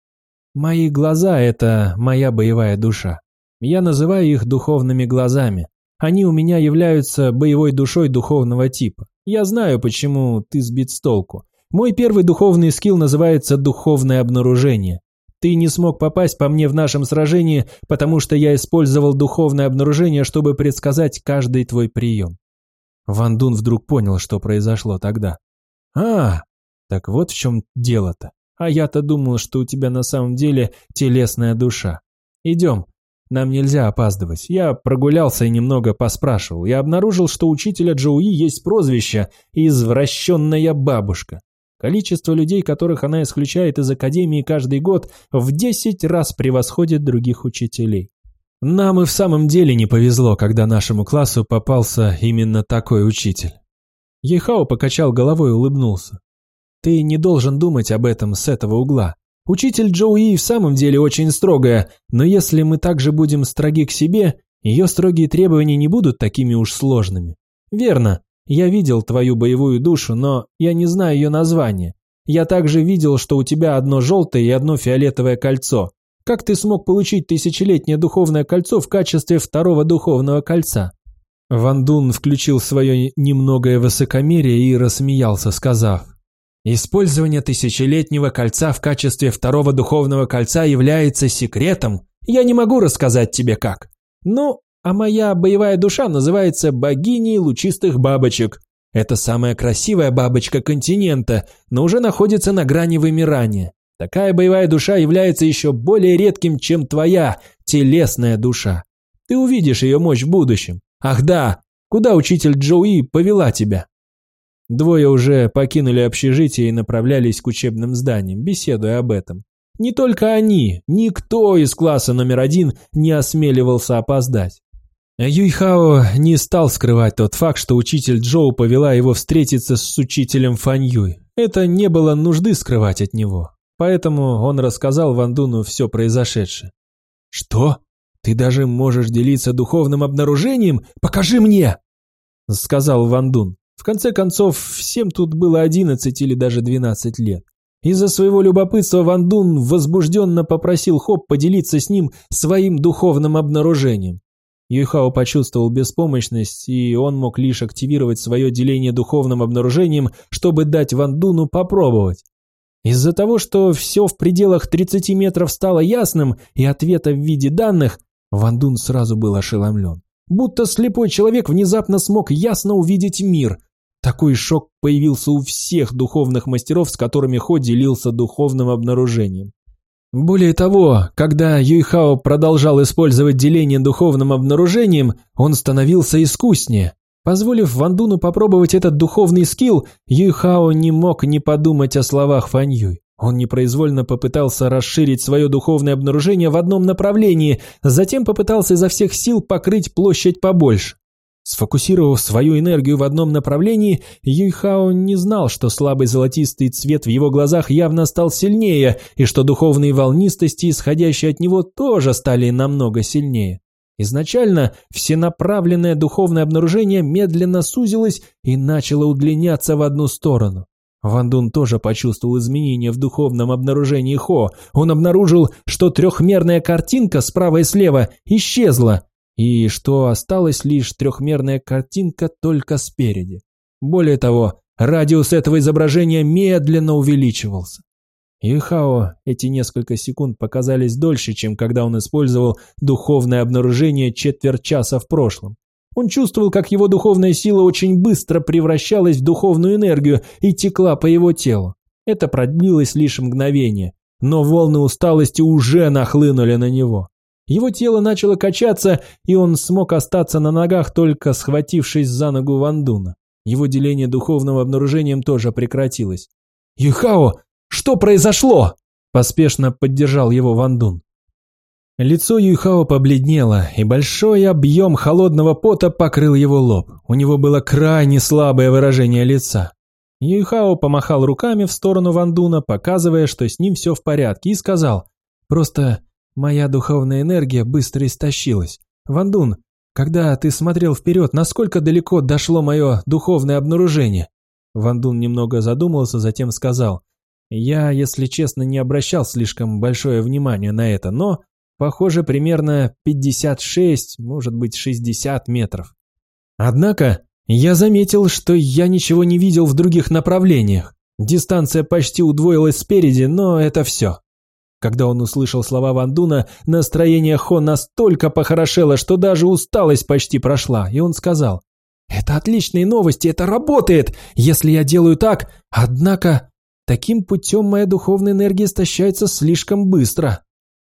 S2: «Мои глаза – это моя боевая душа. Я называю их духовными глазами. Они у меня являются боевой душой духовного типа. Я знаю, почему ты сбит с толку. Мой первый духовный скилл называется «Духовное обнаружение». Ты не смог попасть по мне в нашем сражении, потому что я использовал духовное обнаружение, чтобы предсказать каждый твой прием. Ван Дун вдруг понял, что произошло тогда. А, так вот в чем дело-то. А я-то думал, что у тебя на самом деле телесная душа. Идем, нам нельзя опаздывать. Я прогулялся и немного поспрашивал. Я обнаружил, что учителя Джоуи есть прозвище «извращенная бабушка». Количество людей, которых она исключает из академии каждый год, в 10 раз превосходит других учителей. Нам и в самом деле не повезло, когда нашему классу попался именно такой учитель. Ехао покачал головой и улыбнулся. Ты не должен думать об этом с этого угла. Учитель Джоуи в самом деле очень строгая, но если мы также будем строги к себе, ее строгие требования не будут такими уж сложными. Верно, я видел твою боевую душу, но я не знаю ее название. Я также видел, что у тебя одно желтое и одно фиолетовое кольцо. Как ты смог получить тысячелетнее духовное кольцо в качестве второго духовного кольца? Ван Дун включил свое немногое высокомерие и рассмеялся, сказав, Использование тысячелетнего кольца в качестве второго духовного кольца является секретом. Я не могу рассказать тебе как. Ну, а моя боевая душа называется богиней лучистых бабочек. Это самая красивая бабочка континента, но уже находится на грани вымирания. Такая боевая душа является еще более редким, чем твоя телесная душа. Ты увидишь ее мощь в будущем. Ах да, куда учитель Джоуи повела тебя? Двое уже покинули общежитие и направлялись к учебным зданиям, беседуя об этом. Не только они, никто из класса номер один не осмеливался опоздать. Юйхао не стал скрывать тот факт, что учитель Джоу повела его встретиться с учителем Фан Юй. Это не было нужды скрывать от него. Поэтому он рассказал Ван Дуну все произошедшее. «Что? Ты даже можешь делиться духовным обнаружением? Покажи мне!» Сказал Ван Дун. В конце концов, всем тут было 11 или даже 12 лет. Из-за своего любопытства Ван Дун возбужденно попросил Хоп поделиться с ним своим духовным обнаружением. Юйхао почувствовал беспомощность, и он мог лишь активировать свое деление духовным обнаружением, чтобы дать Ван Дуну попробовать. Из-за того, что все в пределах 30 метров стало ясным и ответа в виде данных, Ван Дун сразу был ошеломлен. Будто слепой человек внезапно смог ясно увидеть мир – такой шок появился у всех духовных мастеров, с которыми Хо делился духовным обнаружением.
S1: Более того, когда Юйхао продолжал использовать деление духовным обнаружением, он становился искуснее. Позволив Вандуну попробовать этот духовный скилл, Юйхао не мог не подумать о словах Фань Юй. Он непроизвольно попытался расширить свое духовное обнаружение в одном направлении, затем попытался изо всех сил покрыть площадь побольше. Сфокусировав свою энергию в одном направлении, Юйхао не знал, что слабый золотистый цвет в его глазах явно стал сильнее, и что духовные волнистости, исходящие от него, тоже стали намного сильнее. Изначально всенаправленное духовное обнаружение медленно сузилось и начало удлиняться в одну сторону. Ван Дун тоже почувствовал изменения в духовном обнаружении Хо. Он обнаружил, что трехмерная картинка справа и слева исчезла, и что осталась лишь трехмерная картинка только спереди. Более того, радиус этого изображения медленно увеличивался. Юхао эти несколько секунд показались дольше, чем когда он использовал духовное обнаружение четверть часа в прошлом. Он чувствовал, как его духовная сила очень быстро превращалась в духовную энергию и текла по его телу. Это продлилось лишь мгновение, но волны усталости уже нахлынули на него. Его тело начало качаться, и он смог остаться на ногах, только схватившись за ногу Вандуна. Его деление духовным обнаружением тоже прекратилось. «Юхао, что произошло?» – поспешно поддержал его Вандун. Лицо Юйхао побледнело, и большой объем холодного пота покрыл его лоб. У него было крайне слабое выражение лица. Юйхао помахал руками в сторону Вандуна, показывая, что с ним все в порядке, и сказал, «Просто моя духовная энергия быстро истощилась. Вандун, когда ты смотрел вперед, насколько далеко дошло мое духовное обнаружение?» Вандун немного задумался, затем сказал, «Я, если честно, не обращал слишком большое внимание на это, но Похоже, примерно 56, может быть 60 метров. Однако, я заметил, что я ничего не видел в других направлениях. Дистанция почти удвоилась спереди, но это все. Когда он услышал слова Вандуна, настроение Хо настолько похорошело, что даже усталость почти прошла, и он сказал, «Это отличные новости, это работает, если я делаю так, однако таким путем моя духовная энергия истощается слишком быстро».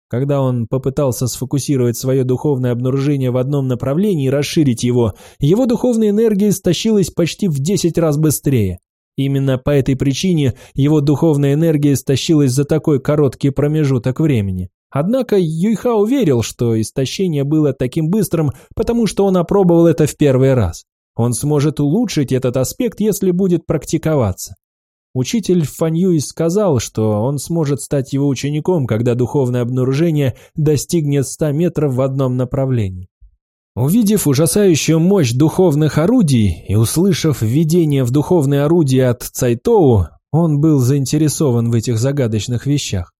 S1: Когда он попытался сфокусировать свое духовное обнаружение в одном направлении и расширить его, его духовная энергия истощилась почти в 10 раз быстрее. Именно по этой причине его духовная энергия истощилась за такой короткий промежуток времени. Однако Юйха уверил, что истощение было таким быстрым, потому что он опробовал это в первый раз. Он сможет улучшить этот аспект, если будет практиковаться. Учитель Фаньюй сказал, что он сможет стать его учеником, когда духовное обнаружение достигнет 100 метров в одном направлении. Увидев ужасающую мощь духовных орудий и услышав введение в духовные орудия от Цайтоу, он был заинтересован в этих загадочных вещах.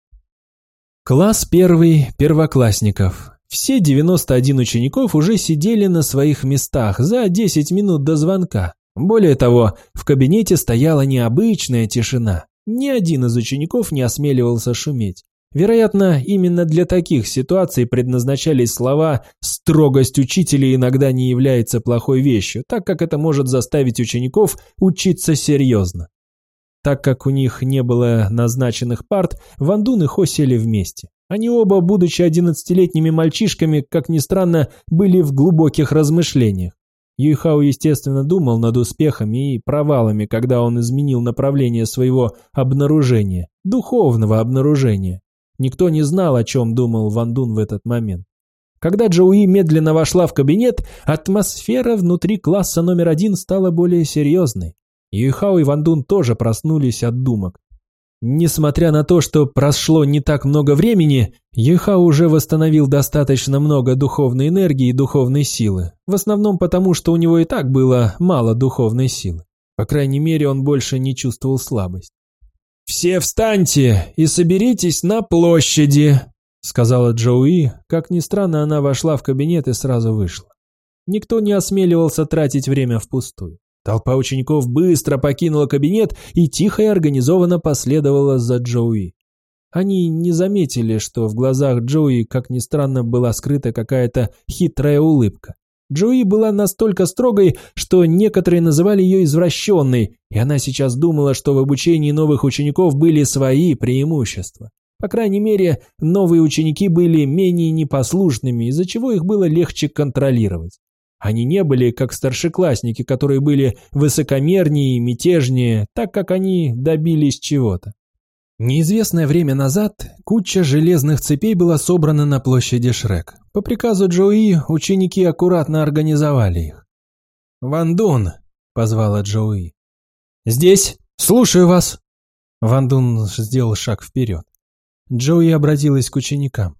S1: Класс первый первоклассников. Все 91 учеников уже сидели на своих местах за 10 минут до звонка. Более того, в кабинете стояла необычная тишина. Ни один из учеников не осмеливался шуметь. Вероятно, именно для таких ситуаций предназначались слова «строгость учителя иногда не является плохой вещью», так как это может заставить учеников учиться серьезно. Так как у них не было назначенных парт, Вандун и Хо сели вместе. Они оба, будучи одиннадцатилетними мальчишками, как ни странно, были в глубоких размышлениях. Юйхао, естественно, думал над успехами и провалами, когда он изменил направление своего обнаружения, духовного обнаружения. Никто не знал, о чем думал Ван Дун в этот момент. Когда Джоуи медленно вошла в кабинет, атмосфера внутри класса номер один стала более серьезной. Юйхао и Ван Дун тоже проснулись от думок. Несмотря на то, что прошло не так много времени, Юха уже восстановил достаточно много духовной энергии и духовной силы. В основном потому, что у него и так было мало духовной силы. По крайней мере, он больше не чувствовал слабость. «Все встаньте и соберитесь на площади», — сказала Джоуи. Как ни странно, она вошла в кабинет и сразу вышла. Никто не осмеливался тратить время впустую. Толпа учеников быстро покинула кабинет и тихо и организованно последовала за Джоуи. Они не заметили, что в глазах Джоуи, как ни странно, была скрыта какая-то хитрая улыбка. Джоуи была настолько строгой, что некоторые называли ее извращенной, и она сейчас думала, что в обучении новых учеников были свои преимущества.
S2: По крайней мере, новые ученики были менее непослушными, из-за чего их было легче контролировать. Они не были как старшеклассники, которые были высокомернее и мятежнее, так как они добились чего-то. Неизвестное время назад куча железных цепей была собрана на площади Шрек. По приказу Джоуи ученики аккуратно организовали их. «Ван Дун!» – позвала Джоуи. «Здесь! Слушаю вас!» Ван Дун сделал шаг вперед. Джоуи обратилась к ученикам.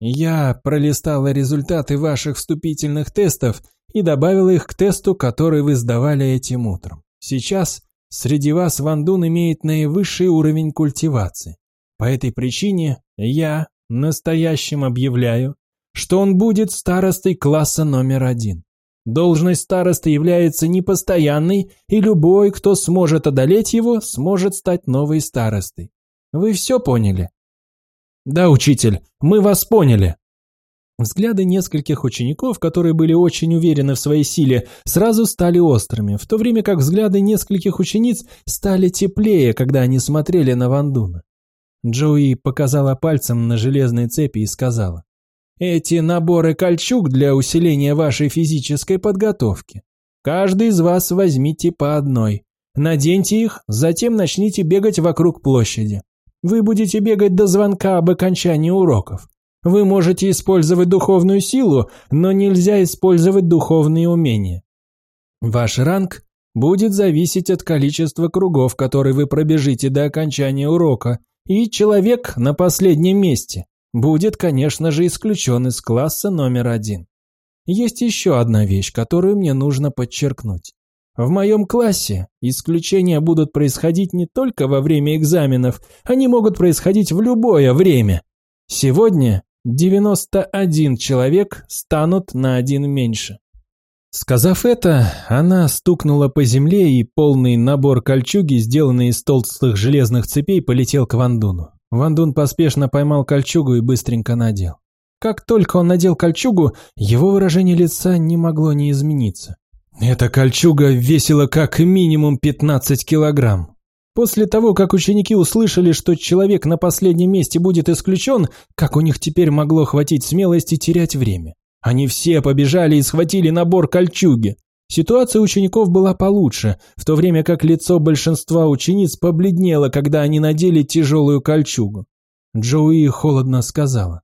S2: «Я пролистала результаты ваших вступительных тестов и добавила их к тесту, который вы сдавали этим утром. Сейчас Среди вас Ван Дун имеет наивысший уровень культивации. По этой причине я настоящим объявляю, что он будет старостой класса номер один. Должность старосты является непостоянной, и любой, кто сможет одолеть его, сможет стать новой старостой. Вы все поняли? Да, учитель, мы вас поняли. Взгляды нескольких учеников, которые были очень уверены в своей силе, сразу стали острыми, в то время как взгляды нескольких учениц стали теплее, когда они смотрели на Вандуна. Джоуи показала пальцем на железные цепи и сказала, «Эти наборы кольчуг для усиления вашей физической подготовки. Каждый из вас возьмите по одной. Наденьте их, затем начните бегать вокруг площади. Вы будете бегать до звонка об окончании уроков. Вы можете использовать духовную силу, но нельзя использовать духовные умения. Ваш ранг будет зависеть от количества кругов, которые вы пробежите до окончания урока, и человек на последнем месте будет, конечно же, исключен из класса номер один. Есть еще одна вещь, которую мне нужно подчеркнуть. В моем классе исключения будут происходить не только во время экзаменов, они могут происходить в любое время. Сегодня 91 человек станут на один меньше. Сказав это, она стукнула по земле, и полный набор кольчуги, сделанный из толстых железных цепей, полетел к Вандуну. Вандун поспешно поймал кольчугу и быстренько надел. Как только он надел кольчугу, его выражение лица не могло не измениться. Эта кольчуга весила как минимум 15 килограмм. После того, как ученики услышали, что человек на последнем месте будет исключен, как у них теперь могло хватить смелости терять время? Они все побежали и схватили набор кольчуги. Ситуация учеников была получше, в то время как лицо большинства учениц побледнело, когда они надели тяжелую кольчугу. Джоуи холодно сказала.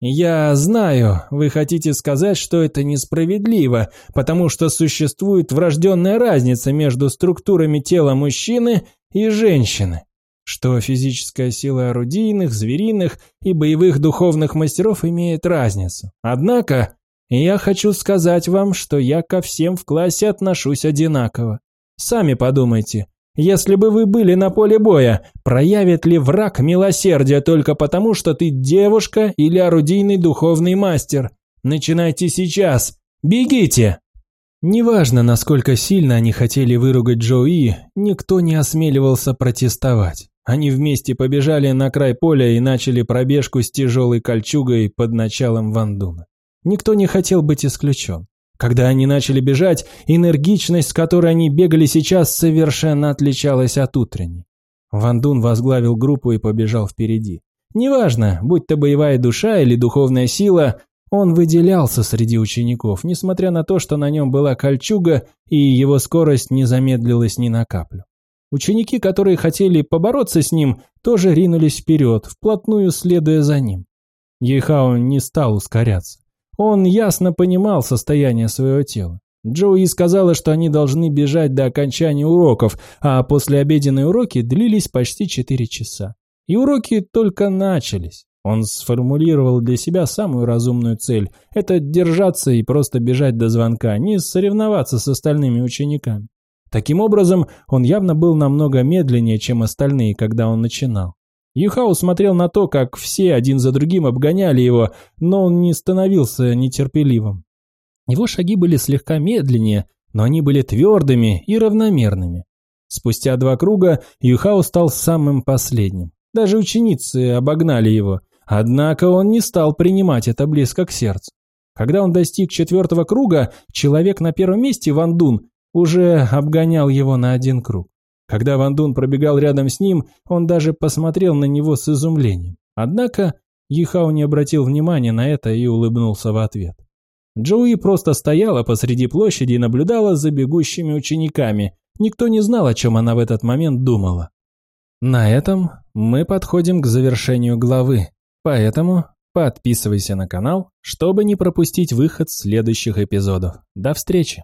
S2: «Я знаю, вы хотите сказать, что это несправедливо, потому что существует врожденная разница между структурами тела мужчины и женщины, что физическая сила орудийных, звериных и боевых духовных мастеров имеет разницу. Однако, я хочу сказать вам, что я ко всем в классе отношусь одинаково. Сами подумайте, если бы вы были на поле боя, проявит ли враг милосердие только потому, что ты девушка или орудийный духовный мастер? Начинайте сейчас. Бегите! Неважно, насколько сильно они хотели выругать Джоуи, никто не осмеливался протестовать. Они вместе побежали на край поля и начали пробежку с тяжелой кольчугой под началом Вандуна. Никто не хотел быть исключен. Когда они начали бежать, энергичность, с которой они бегали сейчас, совершенно отличалась от утренней. Вандун возглавил группу и побежал впереди. Неважно, будь то боевая душа или духовная сила, он выделялся среди учеников, несмотря на то, что на нем была кольчуга, и его скорость не замедлилась ни на каплю. Ученики, которые хотели побороться с ним, тоже ринулись вперед, вплотную следуя за ним. Ейхао не стал ускоряться. Он ясно понимал состояние своего тела. Джоуи сказала, что они должны бежать до окончания уроков, а послеобеденные уроки длились почти 4 часа. И уроки только начались. Он сформулировал для себя самую разумную цель – это держаться и просто бежать до звонка, не соревноваться с остальными учениками. Таким образом, он явно был намного медленнее, чем остальные, когда он начинал. Юхау смотрел на то, как все один за другим обгоняли его, но он не становился нетерпеливым. Его шаги были слегка медленнее, но они были твердыми и равномерными. Спустя два круга Юхау стал самым последним. Даже ученицы обогнали его. Однако он не стал принимать это близко к сердцу. Когда он достиг четвертого круга, человек на первом месте, Ван Дун, уже обгонял его на один круг. Когда Ван Дун пробегал рядом с ним, он даже посмотрел на него с изумлением.
S1: Однако Юйхао не обратил внимания на это и улыбнулся в ответ. Джоуи просто стояла посреди площади и наблюдала за бегущими учениками. Никто не знал, о чем она в этот момент думала. На этом мы подходим к завершению главы, поэтому подписывайся на канал, чтобы не пропустить выход следующих эпизодов. До встречи!